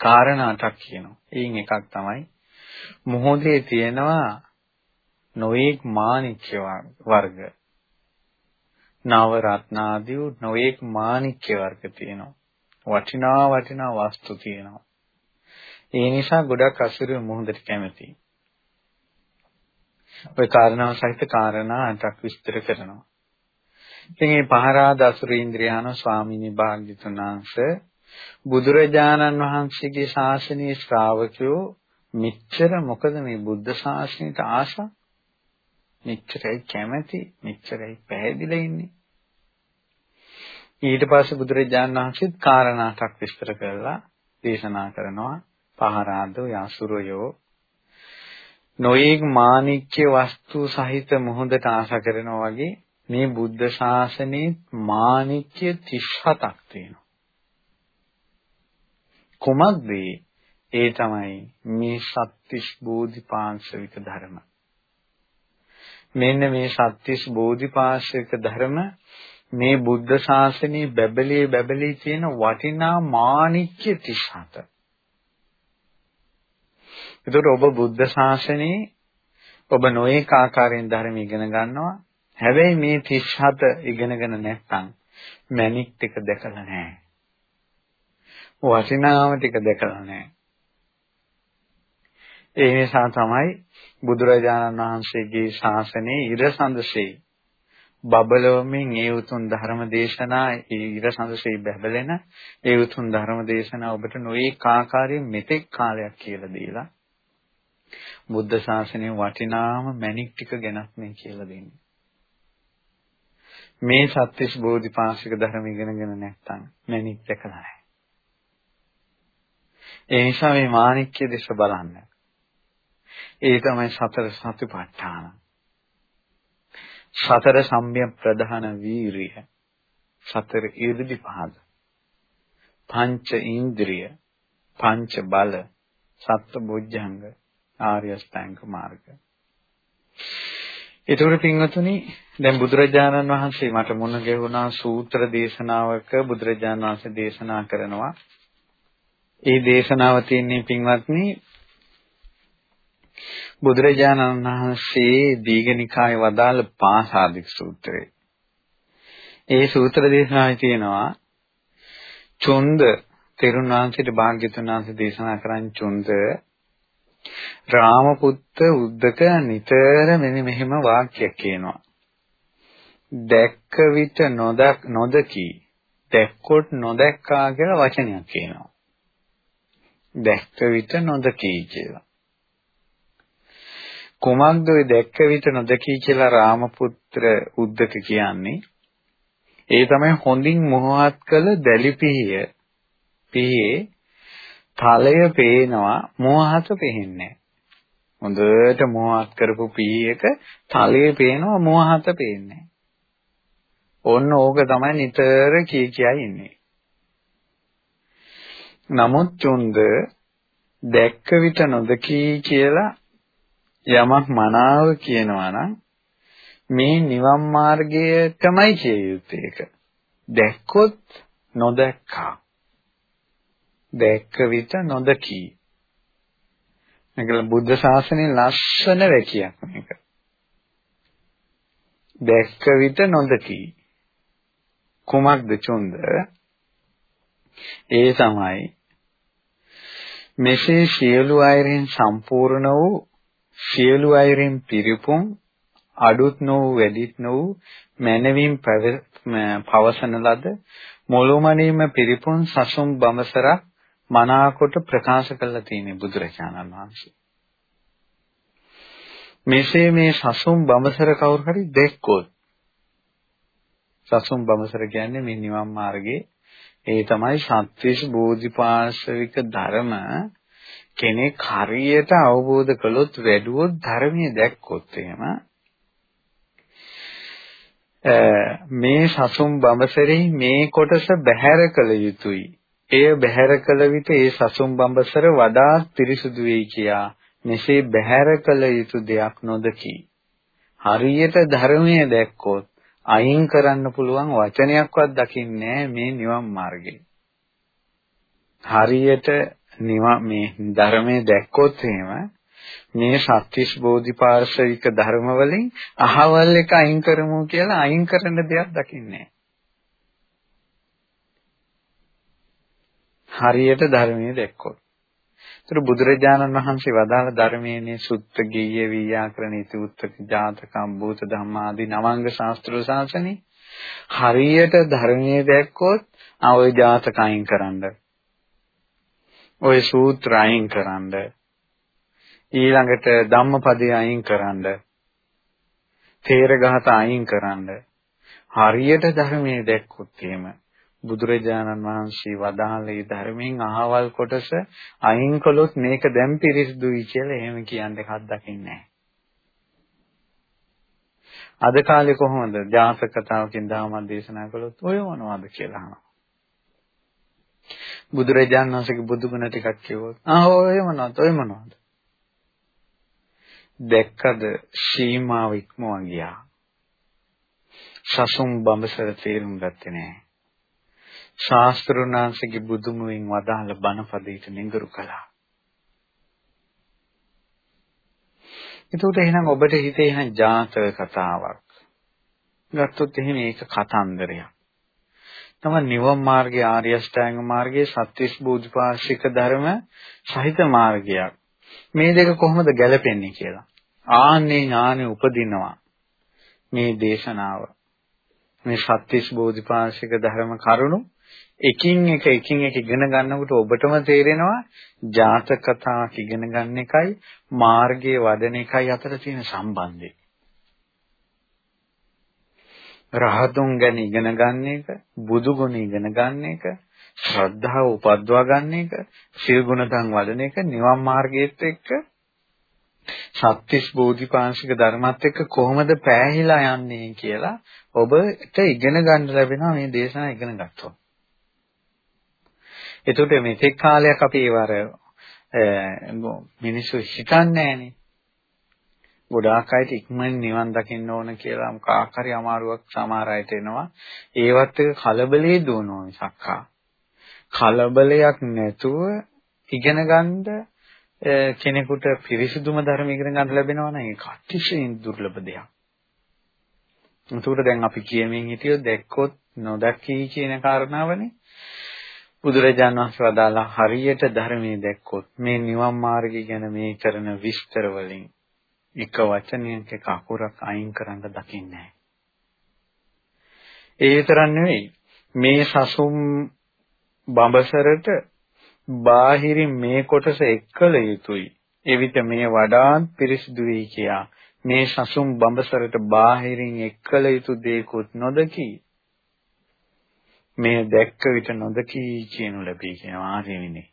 කාරණාටක් කියනවා. එයින් එකක් තමයි මොහොතේ තියෙනවා නොඑක් මාණික්‍ය වර්ග. නව රත්නාදී නොඑක් මාණික්‍ය වර්ග තියෙනවා. වටිනා වටිනා වස්තු තියෙනවා. ඒ නිසා ගොඩක් අසුරය මොහොතට කැමතියි. ওই කාරණාව සහිත කාරණා අටක් විස්තර කරනවා. ඉතින් මේ පහරාද අසුරීන්ද්‍රයාන ස්වාමීනි භාග්‍යතුන් වහන්සේ බුදුරජාණන් වහන්සේගේ ශාසනීය ශ්‍රාවකයෝ මෙච්චර මොකද මේ බුද්ධ ශාසනයට ආශා මෙච්චරයි කැමැති මෙච්චරයි පැහැදිලා ඉන්නේ. ඊට පස්සේ බුදුරජාණන් වහන්සේත් කාරණාටක් විස්තර කරලා දේශනා කරනවා. පහරාදෝ යසුරයෝ නොයේක් මාණික්‍ය වස්තු සහිත මොහොතට ආශා කරනවා වගේ මේ බුද්ධ ශාසනයේ මාණික්‍ය 37ක් තියෙනවා. කුමක්ද ඒ තමයි මේ සත්‍තිස් බෝධිපාංශවික ධර්ම. මෙන්න මේ සත්‍තිස් බෝධිපාංශවික ධර්ම මේ බුද්ධ ශාසනයේ බැබලී බැබලී තියෙන වටිනා මාණික්‍ය 37. ඒතකොට ඔබ බුද්ධ ශාසනයේ ඔබ නොඑක ආකාරයෙන් ධර්ම ඉගෙන ගන්නවා. හැබැයි මේ 37 ඉගෙනගෙන නැත්නම් මැණික් ටික දැකලා නැහැ. වටිනාම ටික දැකලා නැහැ. ඒ නිසා තමයි බුදුරජාණන් වහන්සේගේ ශාසනයේ ඉරසඳසේ බබලවමින් ඒ උතුම් ධර්ම දේශනා ඒ ඉරසඳසේ බැබලෙන ඒ උතුම් ධර්ම දේශනා ඔබට නොඒක ආකාරයෙන් මෙතෙක් කාලයක් කියලා දීලා බුද්ධ ශාසනයේ වටිනාම මැණික් ටික ගැනත් මේ කියලා දෙන්නේ. මේ සත්‍විස් බෝධිපාශික ධර්ම ඉගෙනගෙන නැත්නම් මැණික් දැකලා නැහැ. ඒ නිසා මේ මාණික්‍ය දෙස බලන්න. ඒ තමයි සතර සතිපට්ඨාන. සතර සම්‍යක් ප්‍රධාන වීරිය. සතර ඊර්ධි පහද. පංච ඉන්ද්‍රිය, පංච බල, සත්ත්ව බොජ්ජංග, ආර්ය අෂ්ටාංග මාර්ගය. ඒතකොට පින්වතුනි දැන් බුදුරජාණන් වහන්සේ මට මුණ ගැහුණා සූත්‍ර දේශනාවක බුදුරජාණන් වහන්සේ දේශනා කරනවා. ඒ දේශනාව තියෙන්නේ පින්වත්නි බුදුරජාණන් වහන්සේ දීඝනිකායේ වදාළ පාසාදික සූත්‍රය. ඒ සූත්‍ර දේශනාවේ තියෙනවා චුන්ද තෙරුණ වහන්සේට භාග්‍යතුන් වහන්සේ දේශනා කරන් චුන්ද රාමපුත්ත උද්දක නිතර මෙන්න මෙහෙම වාක්‍යයක් කියනවා. දැක්ක විට නොදක් නොදකි දැක්කොත් නොදැක්කා කියලා වචනයක් කියනවා. දැක්ක විට නොදකි කියලා. කුමක්ද ඔය දැක්ක විට නොදකි කියලා රාමපුත්‍ර උද්දක කියන්නේ? ඒ තමයි හොඳින් මොහොත් කළ දැලිපිහිය පිහියේ තලය පේනවා මෝහත පේන්නේ හොඳට මෝහත් කරපු පීයක තලයේ පේනවා මෝහත පේන්නේ. ඔන්න ඕක තමයි නිතර කී කියයි ඉන්නේ. නමුත් චුන්ද දැක්ක විට නොදකී කියලා යමක් මනාව කියනවා නම් මේ නිවන් මාර්ගය තමයි කිය යුත්තේ ඒක. දැක්කොත් නොදැක්කා. දැක්ක විට නොදකී. මේක බුද්ධ ශාසනයේ ලස්සන වැකියක් මේක. දැක්ක විට නොදකී. කුමක්ද චුන්ද? ඒ තමයි මෙසේ සියලු අයරින් සම්පූර්ණ වූ සියලු අයරින් පිරිපුන් අඩුත් නොවු වැඩිත් නොවු මනවින් පවසන ලද මුළුමනින්ම පිරිපුන් සසුන් බඹසරක් මනාකොට ප්‍රකාශ කරලා තියෙන්නේ බුදුරජාණන් වහන්සේ. මෙසේ මේ සසුන් බඹසර කවුරු හරි දැක්කොත් සසුන් බඹසර කියන්නේ මේ නිවන් මාර්ගයේ ඒ තමයි සත්‍විස් බෝධිපාශවික ධර්ම කෙනෙක් හරියට අවබෝධ කළොත් වැඩුවොත් ධර්මයේ දැක්කොත් එහෙම මේ සසුන් බඹසරේ මේ කොටස බැහැර කළ යුතුයි එය බැහැර කළ විට ඒ සසුන් බඹසර වඩා පිරිසුදු වෙයි කියා මෙසේ බැහැර කළ යුතු දෙයක් නොදකි. හරියට ධර්මයේ දැක්කොත් අයින් කරන්න පුළුවන් වචනයක්වත් දකින්නේ මේ නිවන් මාර්ගේ. හරියට නිවන් මේ ධර්මයේ දැක්කොත් එහෙම මේ සත්‍විස් බෝධිපාර්ශවික ධර්ම වලින් අහවල් එක අයින් කරමු කියලා අයින් කරන්න දෙයක් දකින්නේ හරියට ධර්මයේ දැක්කොත්. ඒතර බුදුරජාණන් වහන්සේ වදාළ ධර්මයේනේ සුත්ත ගීය වියාකරණ ඉති උත්තක ජාතකම් භූත ධම්මාදී නවංග ශාස්ත්‍ර ශාසනේ හරියට ධර්මයේ දැක්කොත් ආ ජාතක අයින් කරන්න. ওই සූත්‍ර අයින් කරන්න. ඊළඟට ධම්මපදය අයින් කරන්න. තේරගත අයින් කරන්න. හරියට ධර්මයේ දැක්කොත් එහෙම බුදුරජාණන් වහන්සේ වදාළේ ධර්මයෙන් අහවල් කොටස අයින් කළොත් මේක දැන් පිරිසිදුයි කියලා එහෙම කියන්න එකක් දකින්නේ නැහැ. අද කාලේ කොහොමද ජාතක කතාවකින් දහමක් දේශනා කළොත් ඔය මොනවද කියලා අහනවා. බුදුරජාණන් වහන්සේගේ බුදුගුණ ටිකක් කිව්වොත් ආ ඔය මොනවද ඔය මොනවද දැක්කද සීමාව ඉක්මවා ගියා. සසුම් බඹසර තේරුම් ගත්තේ නැහැ. ශාස්ත්‍රුණාංශගේ බුදුමුවෙන් වදාළ බණපදයට නිඟුරු කළා. එතකොට එහෙනම් ඔබට හිතේ එහෙනම් ජාතක කතාවක්. ගත්තොත් එහෙනම් ඒක කතන්දරයක්. තම නිවන් මාර්ගයේ ආර්ය අෂ්ටාංග මාර්ගයේ සත්‍විස් බෝධිපාශික ධර්ම සහිත මාර්ගයක්. මේ දෙක කොහොමද ගැලපෙන්නේ කියලා. ආන්නේ ඥානෙ උපදිනවා. මේ දේශනාව. මේ සත්‍විස් බෝධිපාශික ධර්ම කරුණු එකින් එක එකින් එක ඉගෙන ගන්නකොට ඔබටම තේරෙනවා ජාතක කතා ඉගෙන ගන්න එකයි මාර්ගයේ වඩන එකයි අතර තියෙන සම්බන්ධය. රහතුන් ගැන ඉගෙන ගන්න එක, බුදු ගුණ ඉගෙන ගන්න එක, ශ්‍රද්ධාව උපද්දවා ගන්න එක, සිල් ගුණයන් වඩන එක නිවන් මාර්ගයේත් එක්ක සත්‍තිස් බෝධිපාශික ධර්මات එක්ක කොහොමද පෑහිලා යන්නේ කියලා ඔබට ඉගෙන ගන්න ලැබෙනවා මේ දේශනාව ඉගෙන ගත්තොත්. එතකොට මෙතෙක් කාලයක් අපි ඒවර මිනිස්සු හිතන්නේ නැහනේ. ගොඩාක් අයට ඉක්මනින් නිවන් දකින්න ඕන කියලා මොකක් හරි අමාරුවක් සමහර අයට එනවා. ඒවත් එක කලබලේ දුවනවා මිසක්කා. කලබලයක් නැතුව ඉගෙන ගන්න කෙනෙකුට පිරිසිදුම ධර්ම ඉගෙන ගන්න ලැබෙනවා නම් ඒක අතිශයින් දුර්ලභ දෙයක්. ඒකට දැන් අපි කියමින් හිටියොත් දැක්කොත් නොදැකී කියන කාරණාවනේ. බුදුරජාණන් වහන්සේ වදාලා හරියට ධර්මයේ දැක්කොත් මේ නිවන් මාර්ගය ගැන මේ කරන විස්තර වලින් එක වචනයක එක අකුරක් අයින් කරන්න දකින්නේ ඒ විතරක් නෙවෙයි මේ සසුම් බඹසරට බාහිරින් මේ කොටස එක්කල යුතුයි. එවිට මේ වඩාත් පිරිසිදු වෙයි කියා මේ සසුම් බඹසරට බාහිරින් එක්කල යුතු දේකුත් නොදකී මේ දැක්ක විට නොදකී කියනු ලැබී කියන ආර්යවිනේ.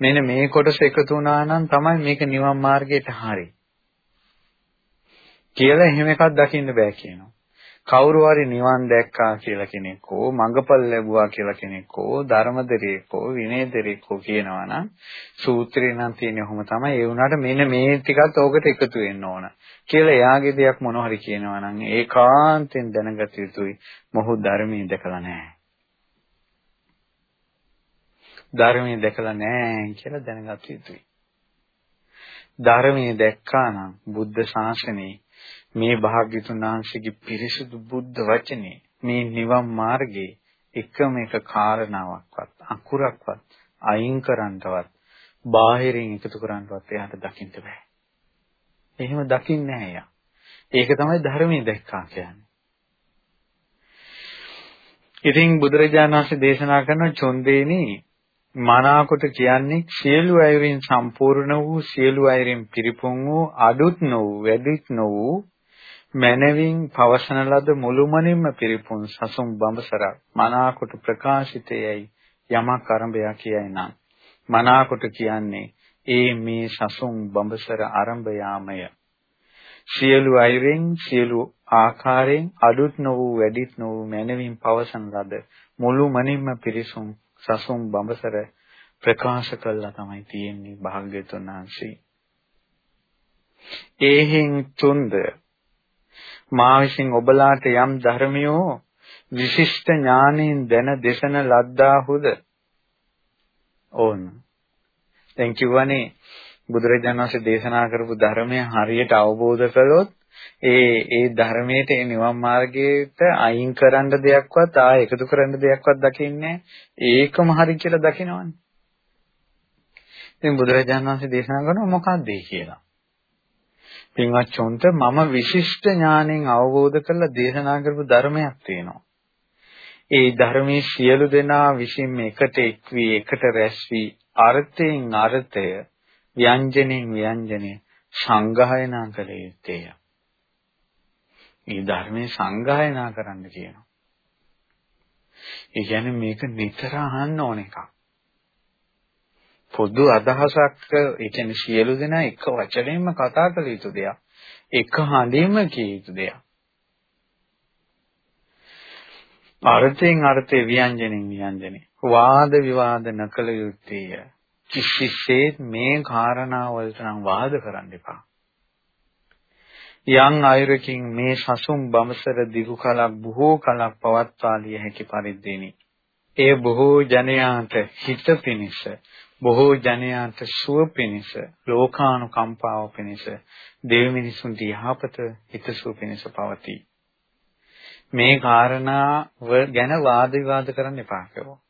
මෙන්න මේ කොටස එකතු වුණා නම් තමයි මේක නිවන් මාර්ගයට හරි. කියලා එහෙම එකක් දකින්න බෑ කියනවා. කවුරු හරි නිවන් දැක්කා කියලා කෙනෙක් හෝ මඟපල් ලැබුවා කියලා කෙනෙක් හෝ ධර්මදරයෙක් හෝ විනයදරයෙක් හෝ කියනවා නම් සූත්‍රේ නම් තියෙන්නේ ඔහොම තමයි. ඒ වුණාට මෙන්න මේ ටිකත් ඕකට එකතු වෙන්න ඕන කියලා එයාගේ දෙයක් මොන හරි කියනවා නම් ඒකාන්තයෙන් දැනගත යුතුයි. මොහු ධර්මයේ දැකලා නැහැ. ධර්මයේ දැකලා නැහැ කියලා දැනගත යුතුයි. ධර්මයේ දැක්කා නම් බුද්ධ ශාසනයේ මේ භාග්‍යතුන් වහන්සේගේ පිරිසුදු බුද්ධ වචනේ මේ නිවන් මාර්ගයේ එකම එක කාරණාවක්වත් අකුරක්වත් අයින් කරන්නවත් බාහිරින් එකතු කරන්නවත් එයාට දකින්න බෑ. එහෙම දකින්නේ නැහැ එයා. ඒක තමයි ධර්මයේ දැක්කා කියන්නේ. ඉතින් බුදුරජාණන් වහන්සේ දේශනා කරන චොන්දේනි මනාකොට කියන්නේ සියලු අයරින් සම්පූර්ණ වූ සියලු අයරින් පිරිපුන් වූ අඩුත් නොවූ වැඩිත් නොවූ මනවින් පවසන ලද මුළුමනින්ම පිරිපුන් සසුන් බඹසරක් මනාකොට ප්‍රකාශිතයයි යමක් ආරම්භය කියයි නම් මනාකොට කියන්නේ ඒ මේ සසුන් බඹසර ආරම්භ යාමය සියලු අයරින් සියලු ආකාරයෙන් අඩුත් නොවූ වැඩිත් නොවූ මනවින් පවසන ලද මුළුමනින්ම පිරිසුන් සසුන් බඹසර ප්‍රකාශ කළා තමයි තියෙන්නේ භාග්‍යතුන් වහන්සේ. ඒහෙන් තුන්ද මා විසින් ඔබලාට යම් ධර්මියෝ විශිෂ්ට ඥානෙන් දැන දේශන ලද්දාහුද ඕන දැන් කිව්වනේ බුදුරජාණන් වහන්සේ දේශනා කරපු ධර්මය හරියට අවබෝධ කළොත් ඒ ඒ ධර්මයට ඒ නිවන් මාර්ගයට අයින් කරන්න දෙයක්වත් ආ එකතු කරන්න දෙයක්වත් දකින්නේ ඒකම හරි කියලා දකිනවනේ. ඉතින් බුදුරජාණන් වහන්සේ දේශනා කරනවා මොකක්ද ඒ කියලා. පින්වත් චොන්ට මම විශිෂ්ට ඥාණයෙන් අවබෝධ කරලා දේශනා කරපු ධර්මයක් තියෙනවා. ඒ ධර්මයේ සියලු දෙනා විසින් එකට එක් වී එකට රැස් වී අර්ථයෙන් අර්ථය ව්‍යංජනෙන් ව්‍යංජනය සංගායනා කළ යුත්තේය. මේ ධර්මයේ සංගායනා කරන්න කියනවා. ඒ කියන්නේ මේක නිතර අහන්න ඕන එකක්. පොදු අදහසක් ඒ කියන්නේ සියලු දෙනා එක වචනයෙන්ම කතා කළ යුතු දෙයක්. එක හඬින්ම කිය යුතු දෙයක්. අර්ථයෙන් අර්ථේ ව්‍යංජනෙන් ව්‍යංජනේ වාද විවාද නකල යුත්තේය. කිසිසේත් මේ කාරණා වලට නම් වාද කරන්න එපා. යම් අයරකින් මේ සසුන් බඹසර දිගු කලක් බොහෝ කලක් පවත්වාලිය හැකි පරිද්දෙනි. ඒ බොහෝ ජනයාට හිත පිනිස බොහෝ ජනයාට සුව පිනිස ලෝකානුකම්පාව පිනිස දෙවි මිනිසුන්ට යහපත හිතසුව පිනිස පවතී. මේ කාරණාව ගැන වාද විවාද කරන්න එපා කිව්වා.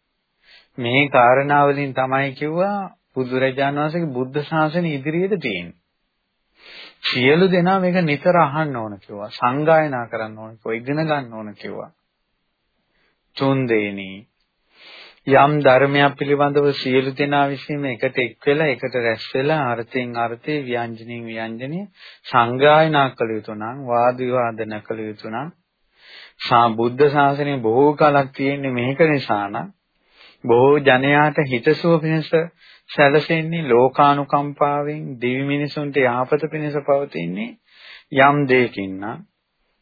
මේ කාරණා වලින් තමයි කිව්වා බුදුරජාණන් වහන්සේගේ බුද්ධ ශාසනය ඉදිරියට තියෙන්නේ. සියලු දෙනා මේක නිතර අහන්න ඕන කිව්වා. සංගායනා කරන්න ඕන කිව්වා. ඉගෙන ගන්න ඕන කිව්වා. තුන්දෙනි යම් ධර්මයක් පිළිබඳව සියලු දෙනා විසින් එකට එක් වෙලා එකට රැස් වෙලා අර්ථයෙන් අර්ථේ ව්‍යංජනෙන් ව්‍යංජනය සංගායනා කළ යුතු නම් වාද විවාද නොකළ යුතු නම් සා බුද්ධ ශාසනය බොහෝ කලක් තියෙන්නේ මේක නිසා නම් බොහෝ ජනයාට හිතසුව පිණිස සැලසෙන්නේ ලෝකානුකම්පාවෙන් දිවි මිනිසුන්ට යහපත පිණිස පවතින්නේ යම් දෙයකින් නම්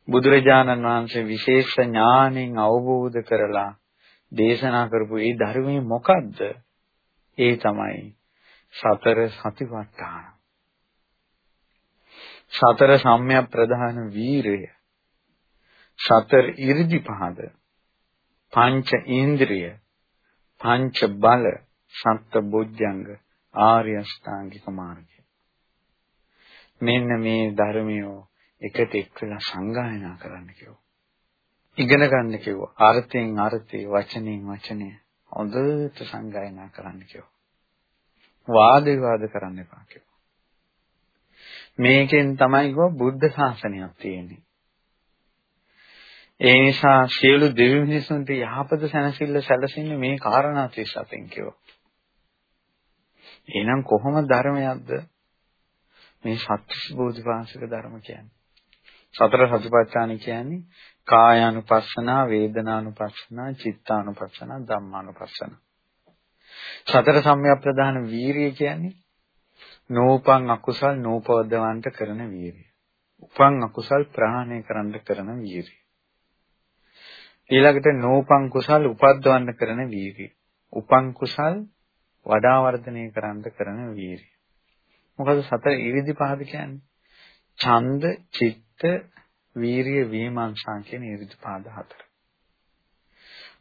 බුදුරජාණන් වහන්සේ විශේෂ ඥාණයෙන් අවබෝධ කරලා දේශනා කරපු ඒ ධර්මයේ මොකද්ද? ඒ තමයි සතර සතිපට්ඨාන. සතර සම්‍යක් ප්‍රධාන වීරය. සතර 이르දිපහද. පංච ඉන්ද්‍රිය. පංච බල සත්ත බොජ්ජංග ආර්ය අෂ්ටාංගික මාර්ගය. මෙන්න මේ ධර්මියෝ එකට එක්වලා සංගායනා කරන්න කිව්වා. ඉගෙන ගන්න කිව්වා. අර්ථයෙන් අර්ථේ වචනෙන් වචනය හොඳට සංගායනා කරන්න කිව්වා. වාද විවාද කරන්න එපා කිව්වා. මේකෙන් තමයි කිව්වා බුද්ධ ශාසනයක් තියෙන්නේ. ඒ නිසා සියලු දෙවි මිනිසුන්ට යහපත සැනසෙල්ල සැලසෙන්නේ මේ කාරණා 37න් කියව. එහෙනම් කොහොම ධර්මයක්ද මේ සත්‍විස් බෝධිපාශික ධර්ම කියන්නේ? සතර සතිපට්ඨාන කියන්නේ කායානුපස්සනා, වේදනානුපස්සනා, චිත්තානුපස්සනා, ධම්මානුපස්සනා. සතර සම්‍යක් ප්‍රදාන වීරිය කියන්නේ නෝපං අකුසල් නෝපවදවන්ට කරන වීරිය. උපං අකුසල් ප්‍රහාණය කරන්න කරන වීරිය. ඊළඟට නෝපං කුසල් උපද්දවන්න කරන වීර්යය. උපං කුසල් වඩා වර්ධනය කරන්න කරන වීර්යය. මොකද සතර ඉරිදි පහද කියන්නේ? ඡන්ද, චිත්ත, වීරිය, විමර්ශා කියන ඉරිදි පහද හතර.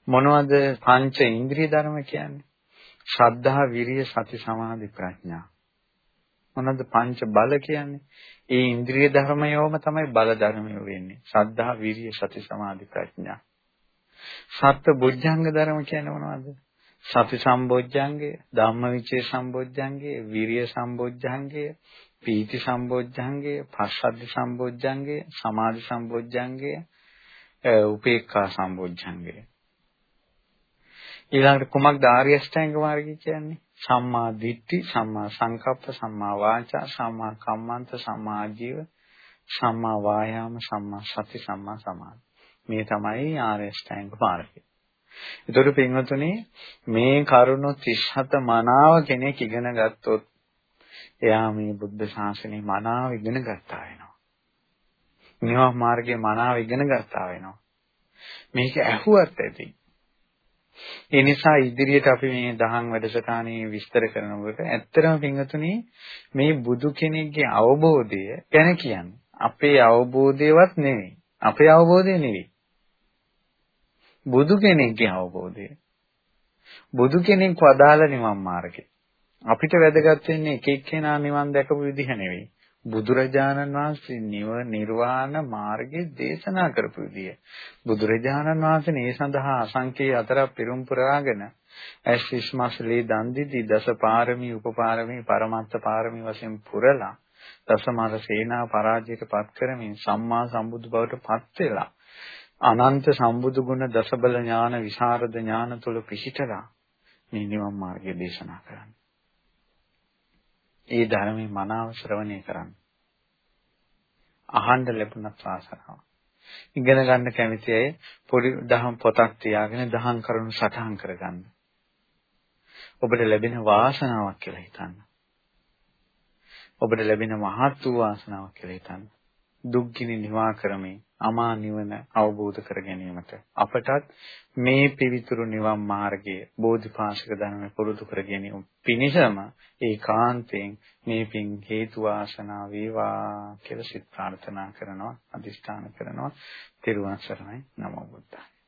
මොනවද පංච ඉන්ද්‍රිය ධර්ම කියන්නේ? ශ්‍රද්ධා, විරිය, සති, සමාධි, ප්‍රඥා. මොනවද පංච බල කියන්නේ? ඒ ඉන්ද්‍රිය ධර්මයෝම තමයි බල ධර්මය වෙන්නේ. ශ්‍රද්ධා, විරිය, සති, සමාධි, ප්‍රඥා. සත්‍ය බොජ්ජංග ධර්ම කියන්නේ මොනවද? සති සම්බොජ්ජංගය, ධම්මවිචේ සම්බොජ්ජංගය, විරිය සම්බොජ්ජංගය, පීති සම්බොජ්ජංගය, පස්සද්ධි සම්බොජ්ජංගය, සමාධි සම්බොජ්ජංගය, උපේක්ඛා සම්බොජ්ජංගය. ඊළඟට කුමක්ද ආර්ය අෂ්ටාංග මාර්ගය කියන්නේ? සම්මා දිට්ඨි, සම්මා සංකප්ප, සම්මා වාචා, සම්මා කම්මන්ත, සම්මා ආජීව, සම්මා වායාම, සම්මා සති, සම්මා සමාධි. මේ තමයි ආර්ය අෂ්ටාංග මාර්ගය. ඒතකොට පින්වතුනි මේ කරුණ 37 මනාව කෙනෙක් ඉගෙන ගත්තොත් එයා මේ බුද්ධ ශාසනය මනාව ඉගෙන ගත්තා වෙනවා. නිවන් මාර්ගයේ මනාව ඉගෙන ගත්තා වෙනවා. මේක ඇහුවත් ඇති. ඒ නිසා ඉදිරියට අපි මේ දහම් වැඩසටහනේ විස්තර කරනකොට ඇත්තටම පින්වතුනි මේ බුදු කෙනෙක්ගේ අවබෝධය ගැන කියන්නේ අපේ අවබෝධයවත් නෙවෙයි. අපේ අවබෝධය නෙවෙයි. බුදු කෙනෙක්ගේ අවබෝධය. බුදු කෙනෙක් වදාළ නිවන් මාර්ගය. අපිට වැදගත් වෙන්නේ එක එක්කෙනා නිවන් දැකපු විදිහ නෙවෙයි. බුදුරජාණන් වහන්සේ නිව නිර්වාණ මාර්ගය දේශනා කරපු විදිය. බුදුරජාණන් වහන්සේ මේ සඳහා අසංකේ අතරක් පිරුම් පුරාගෙන ඇස්විස්මස්ලේ දන් දීදී දස පාරමී උපපාරමී පරමත්ත පාරමී වශයෙන් පුරලා දසමාර සේනා පරාජයට පත් කරමින් සම්මා සම්බුදු බවට පත් වෙලා අනන්ත සම්බුදු ගුණ දසබල ඥාන විශාරද ඥාන තුල පිහිටලා මේ නිවන් මාර්ගය දේශනා කරන්නේ. ඒ ධර්මයේ මනාව ශ්‍රවණය කරන්න. අහන්න ලැබුණත් ආසනාව. ඉගෙන ගන්න කැමති අය පොඩි දහම් පොතක් තියාගෙන දහම් කරුණු සටහන් කරගන්න. ඔබට ලැබෙන වාසනාවක් කියලා හිතන්න. ඔබට ලැබෙන මහත් වූ වාසනාවක් කියලා හිතන්න. දුක්ගිනි නිවා කරමින් අමා නිවන අවබෝධ කර ගැනීමට. අපටත් මේ පිවිතුරු නිවන් මාර්ගයේ බෝධිපාශික ධර්ම පුරුදු කර ගැනීම පිණිසම ඒකාන්තයෙන් මේ පින් හේතු වාසනා වේවා කියලා සිත ප්‍රාර්ථනා කරනවා අදිෂ්ඨාන කරනවා. තිරුවන් සරණයි. නමෝ බුද්ධාය